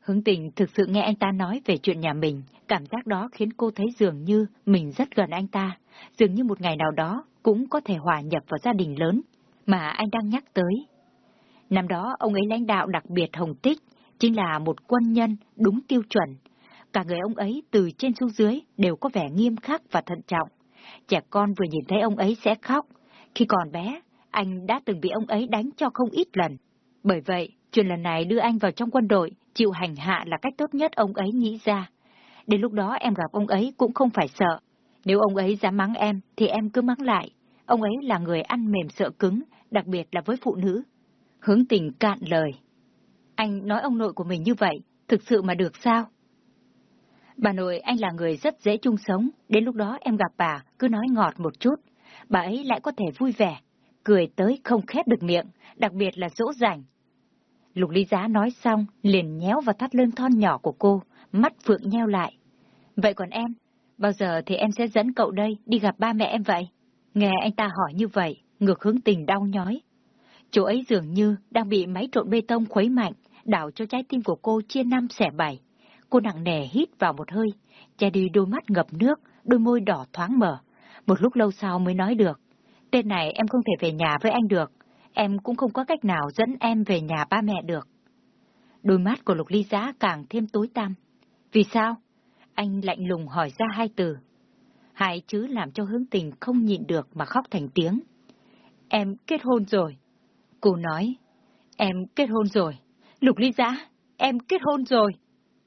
Speaker 1: Hướng tình thực sự nghe anh ta nói về chuyện nhà mình, cảm giác đó khiến cô thấy dường như mình rất gần anh ta, dường như một ngày nào đó cũng có thể hòa nhập vào gia đình lớn mà anh đang nhắc tới. Năm đó ông ấy lãnh đạo đặc biệt Hồng Tích, chính là một quân nhân đúng tiêu chuẩn. Cả người ông ấy từ trên xuống dưới đều có vẻ nghiêm khắc và thận trọng. Trẻ con vừa nhìn thấy ông ấy sẽ khóc. Khi còn bé, anh đã từng bị ông ấy đánh cho không ít lần. Bởi vậy, chuyện lần này đưa anh vào trong quân đội chịu hành hạ là cách tốt nhất ông ấy nghĩ ra. Đến lúc đó em gặp ông ấy cũng không phải sợ. Nếu ông ấy dám mắng em, thì em cứ mắng lại. Ông ấy là người ăn mềm sợ cứng, đặc biệt là với phụ nữ. Hướng tình cạn lời. Anh nói ông nội của mình như vậy, thực sự mà được sao? Bà nội anh là người rất dễ chung sống, đến lúc đó em gặp bà cứ nói ngọt một chút, bà ấy lại có thể vui vẻ, cười tới không khép được miệng, đặc biệt là dỗ dành, Lục ly giá nói xong, liền nhéo vào thắt lưng thon nhỏ của cô, mắt phượng nheo lại. Vậy còn em, Bao giờ thì em sẽ dẫn cậu đây đi gặp ba mẹ em vậy? Nghe anh ta hỏi như vậy, ngược hướng tình đau nhói. Chỗ ấy dường như đang bị máy trộn bê tông khuấy mạnh, đảo cho trái tim của cô chia năm xẻ bảy. Cô nặng nề hít vào một hơi, che đi đôi mắt ngập nước, đôi môi đỏ thoáng mở. Một lúc lâu sau mới nói được. Tên này em không thể về nhà với anh được. Em cũng không có cách nào dẫn em về nhà ba mẹ được. Đôi mắt của Lục Ly Giá càng thêm tối tăm. Vì sao? Anh lạnh lùng hỏi ra hai từ. Hai chữ làm cho hướng tình không nhịn được mà khóc thành tiếng. Em kết hôn rồi. Cô nói, em kết hôn rồi. Lục Ly giã, em kết hôn rồi.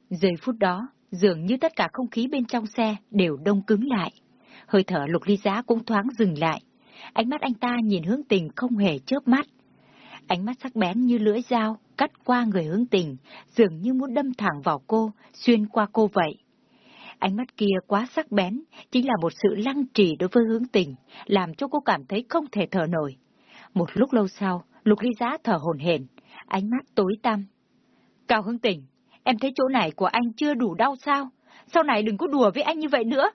Speaker 1: Giây phút đó, dường như tất cả không khí bên trong xe đều đông cứng lại. Hơi thở Lục Ly giã cũng thoáng dừng lại. Ánh mắt anh ta nhìn hướng tình không hề chớp mắt. Ánh mắt sắc bén như lưỡi dao, cắt qua người hướng tình, dường như muốn đâm thẳng vào cô, xuyên qua cô vậy. Ánh mắt kia quá sắc bén, chính là một sự lăng trì đối với hướng tình, làm cho cô cảm thấy không thể thở nổi. Một lúc lâu sau, Lục Ly Giá thở hồn hển, ánh mắt tối tăm. Cao hướng tình, em thấy chỗ này của anh chưa đủ đau sao? Sau này đừng có đùa với anh như vậy nữa.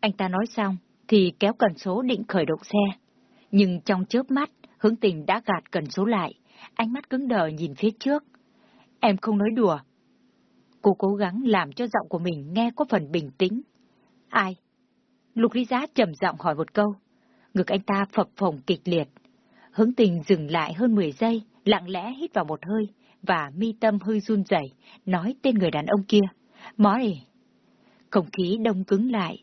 Speaker 1: Anh ta nói xong, thì kéo cần số định khởi động xe. Nhưng trong chớp mắt, hướng tình đã gạt cần số lại, ánh mắt cứng đờ nhìn phía trước. Em không nói đùa. Cô cố gắng làm cho giọng của mình nghe có phần bình tĩnh. Ai? Lục Ly Giá trầm giọng hỏi một câu. Ngực anh ta phập phồng kịch liệt. Hướng tình dừng lại hơn 10 giây, lặng lẽ hít vào một hơi, và mi tâm hơi run rẩy, nói tên người đàn ông kia. Mori. Không khí đông cứng lại,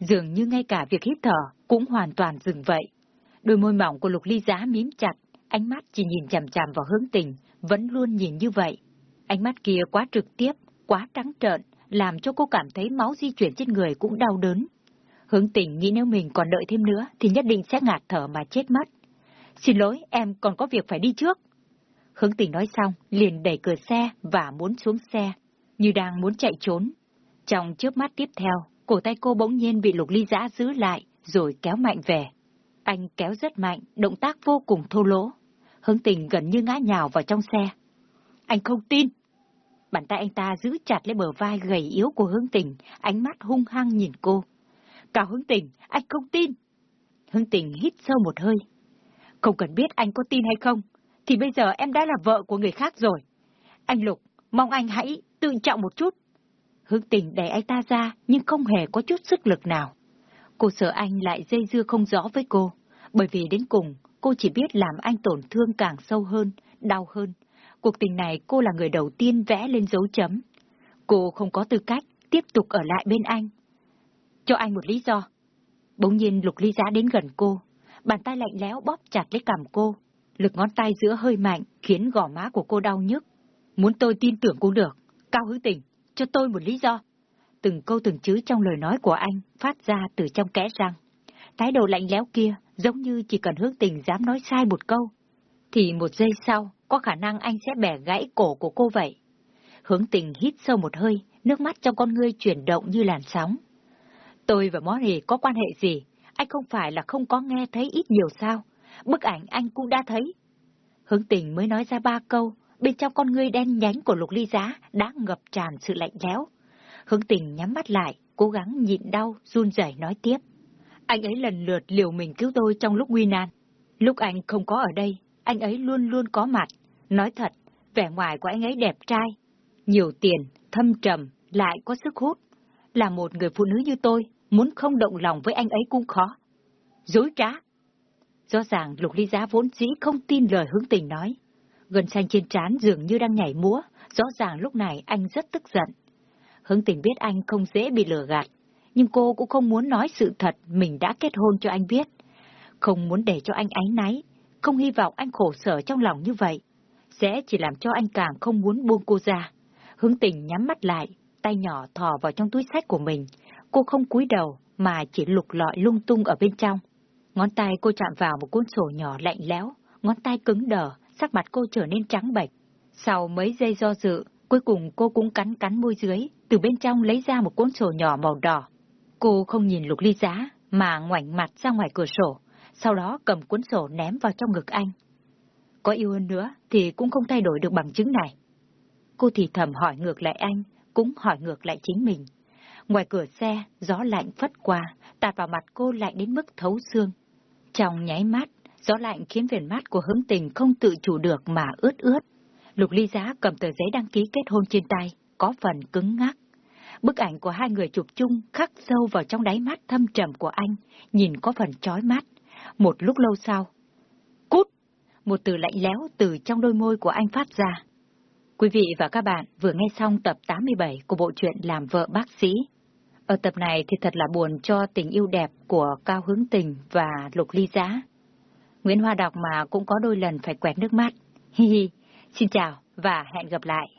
Speaker 1: dường như ngay cả việc hít thở cũng hoàn toàn dừng vậy. Đôi môi mỏng của Lục Ly Giá mím chặt, ánh mắt chỉ nhìn chằm chằm vào hướng tình, vẫn luôn nhìn như vậy. Ánh mắt kia quá trực tiếp, quá trắng trợn, làm cho cô cảm thấy máu di chuyển trên người cũng đau đớn. Hướng tình nghĩ nếu mình còn đợi thêm nữa thì nhất định sẽ ngạt thở mà chết mất. Xin lỗi, em còn có việc phải đi trước. Hướng tình nói xong, liền đẩy cửa xe và muốn xuống xe, như đang muốn chạy trốn. Trong chớp mắt tiếp theo, cổ tay cô bỗng nhiên bị lục ly giã giữ lại, rồi kéo mạnh về. Anh kéo rất mạnh, động tác vô cùng thô lỗ. Hướng tình gần như ngã nhào vào trong xe. Anh không tin. Bàn tay anh ta giữ chặt lấy bờ vai gầy yếu của hướng tình, ánh mắt hung hăng nhìn cô. Cả hướng tình, anh không tin. Hướng tình hít sâu một hơi. Không cần biết anh có tin hay không, thì bây giờ em đã là vợ của người khác rồi. Anh Lục, mong anh hãy tự trọng một chút. Hướng tình đẩy anh ta ra, nhưng không hề có chút sức lực nào. Cô sợ anh lại dây dưa không rõ với cô, bởi vì đến cùng, cô chỉ biết làm anh tổn thương càng sâu hơn, đau hơn. Cuộc tình này cô là người đầu tiên vẽ lên dấu chấm. Cô không có tư cách tiếp tục ở lại bên anh. Cho anh một lý do. Bỗng nhiên Lục Ly Giá đến gần cô, bàn tay lạnh lẽo bóp chặt lấy cằm cô. Lực ngón tay giữa hơi mạnh khiến gò má của cô đau nhức. Muốn tôi tin tưởng cũng được. Cao hữu tình, cho tôi một lý do. Từng câu từng chữ trong lời nói của anh phát ra từ trong kẽ răng. Thái độ lạnh lẽo kia giống như chỉ cần hướng tình dám nói sai một câu. Thì một giây sau, có khả năng anh sẽ bẻ gãy cổ của cô vậy. Hướng tình hít sâu một hơi, nước mắt trong con ngươi chuyển động như làn sóng. Tôi và Mó Hề có quan hệ gì? Anh không phải là không có nghe thấy ít nhiều sao? Bức ảnh anh cũng đã thấy. Hướng tình mới nói ra ba câu, bên trong con ngươi đen nhánh của lục ly giá đã ngập tràn sự lạnh lẽo. Hướng tình nhắm mắt lại, cố gắng nhịn đau, run rẩy nói tiếp. Anh ấy lần lượt liều mình cứu tôi trong lúc nguy nan. Lúc anh không có ở đây, anh ấy luôn luôn có mặt. Nói thật, vẻ ngoài của anh ấy đẹp trai, nhiều tiền, thâm trầm, lại có sức hút. Là một người phụ nữ như tôi, muốn không động lòng với anh ấy cũng khó. Dối trá. Rõ ràng Lục Ly Giá vốn dĩ không tin lời hướng tình nói. Gần xanh trên trán dường như đang nhảy múa, rõ ràng lúc này anh rất tức giận. Hướng tình biết anh không dễ bị lừa gạt, nhưng cô cũng không muốn nói sự thật mình đã kết hôn cho anh biết. Không muốn để cho anh áy náy, không hy vọng anh khổ sở trong lòng như vậy. Sẽ chỉ làm cho anh càng không muốn buông cô ra. Hướng tình nhắm mắt lại, tay nhỏ thò vào trong túi sách của mình. Cô không cúi đầu, mà chỉ lục lọi lung tung ở bên trong. Ngón tay cô chạm vào một cuốn sổ nhỏ lạnh lẽo, ngón tay cứng đờ, sắc mặt cô trở nên trắng bệch. Sau mấy giây do dự, cuối cùng cô cũng cắn cắn môi dưới, từ bên trong lấy ra một cuốn sổ nhỏ màu đỏ. Cô không nhìn lục ly giá, mà ngoảnh mặt ra ngoài cửa sổ, sau đó cầm cuốn sổ ném vào trong ngực anh. Có yêu hơn nữa thì cũng không thay đổi được bằng chứng này. Cô thì thầm hỏi ngược lại anh, cũng hỏi ngược lại chính mình. Ngoài cửa xe, gió lạnh phất qua, tạt vào mặt cô lạnh đến mức thấu xương. Trong nháy mắt, gió lạnh khiến viền mắt của hướng tình không tự chủ được mà ướt ướt. Lục ly giá cầm tờ giấy đăng ký kết hôn trên tay, có phần cứng ngắc. Bức ảnh của hai người chụp chung khắc sâu vào trong đáy mắt thâm trầm của anh, nhìn có phần chói mắt. Một lúc lâu sau, cút! Một từ lạnh lẽo từ trong đôi môi của anh phát ra. Quý vị và các bạn vừa nghe xong tập 87 của bộ truyện Làm vợ bác sĩ. Ở tập này thì thật là buồn cho tình yêu đẹp của Cao Hướng Tình và Lục Ly Giá. Nguyễn Hoa đọc mà cũng có đôi lần phải quẹt nước mắt. Hi hi, xin chào và hẹn gặp lại.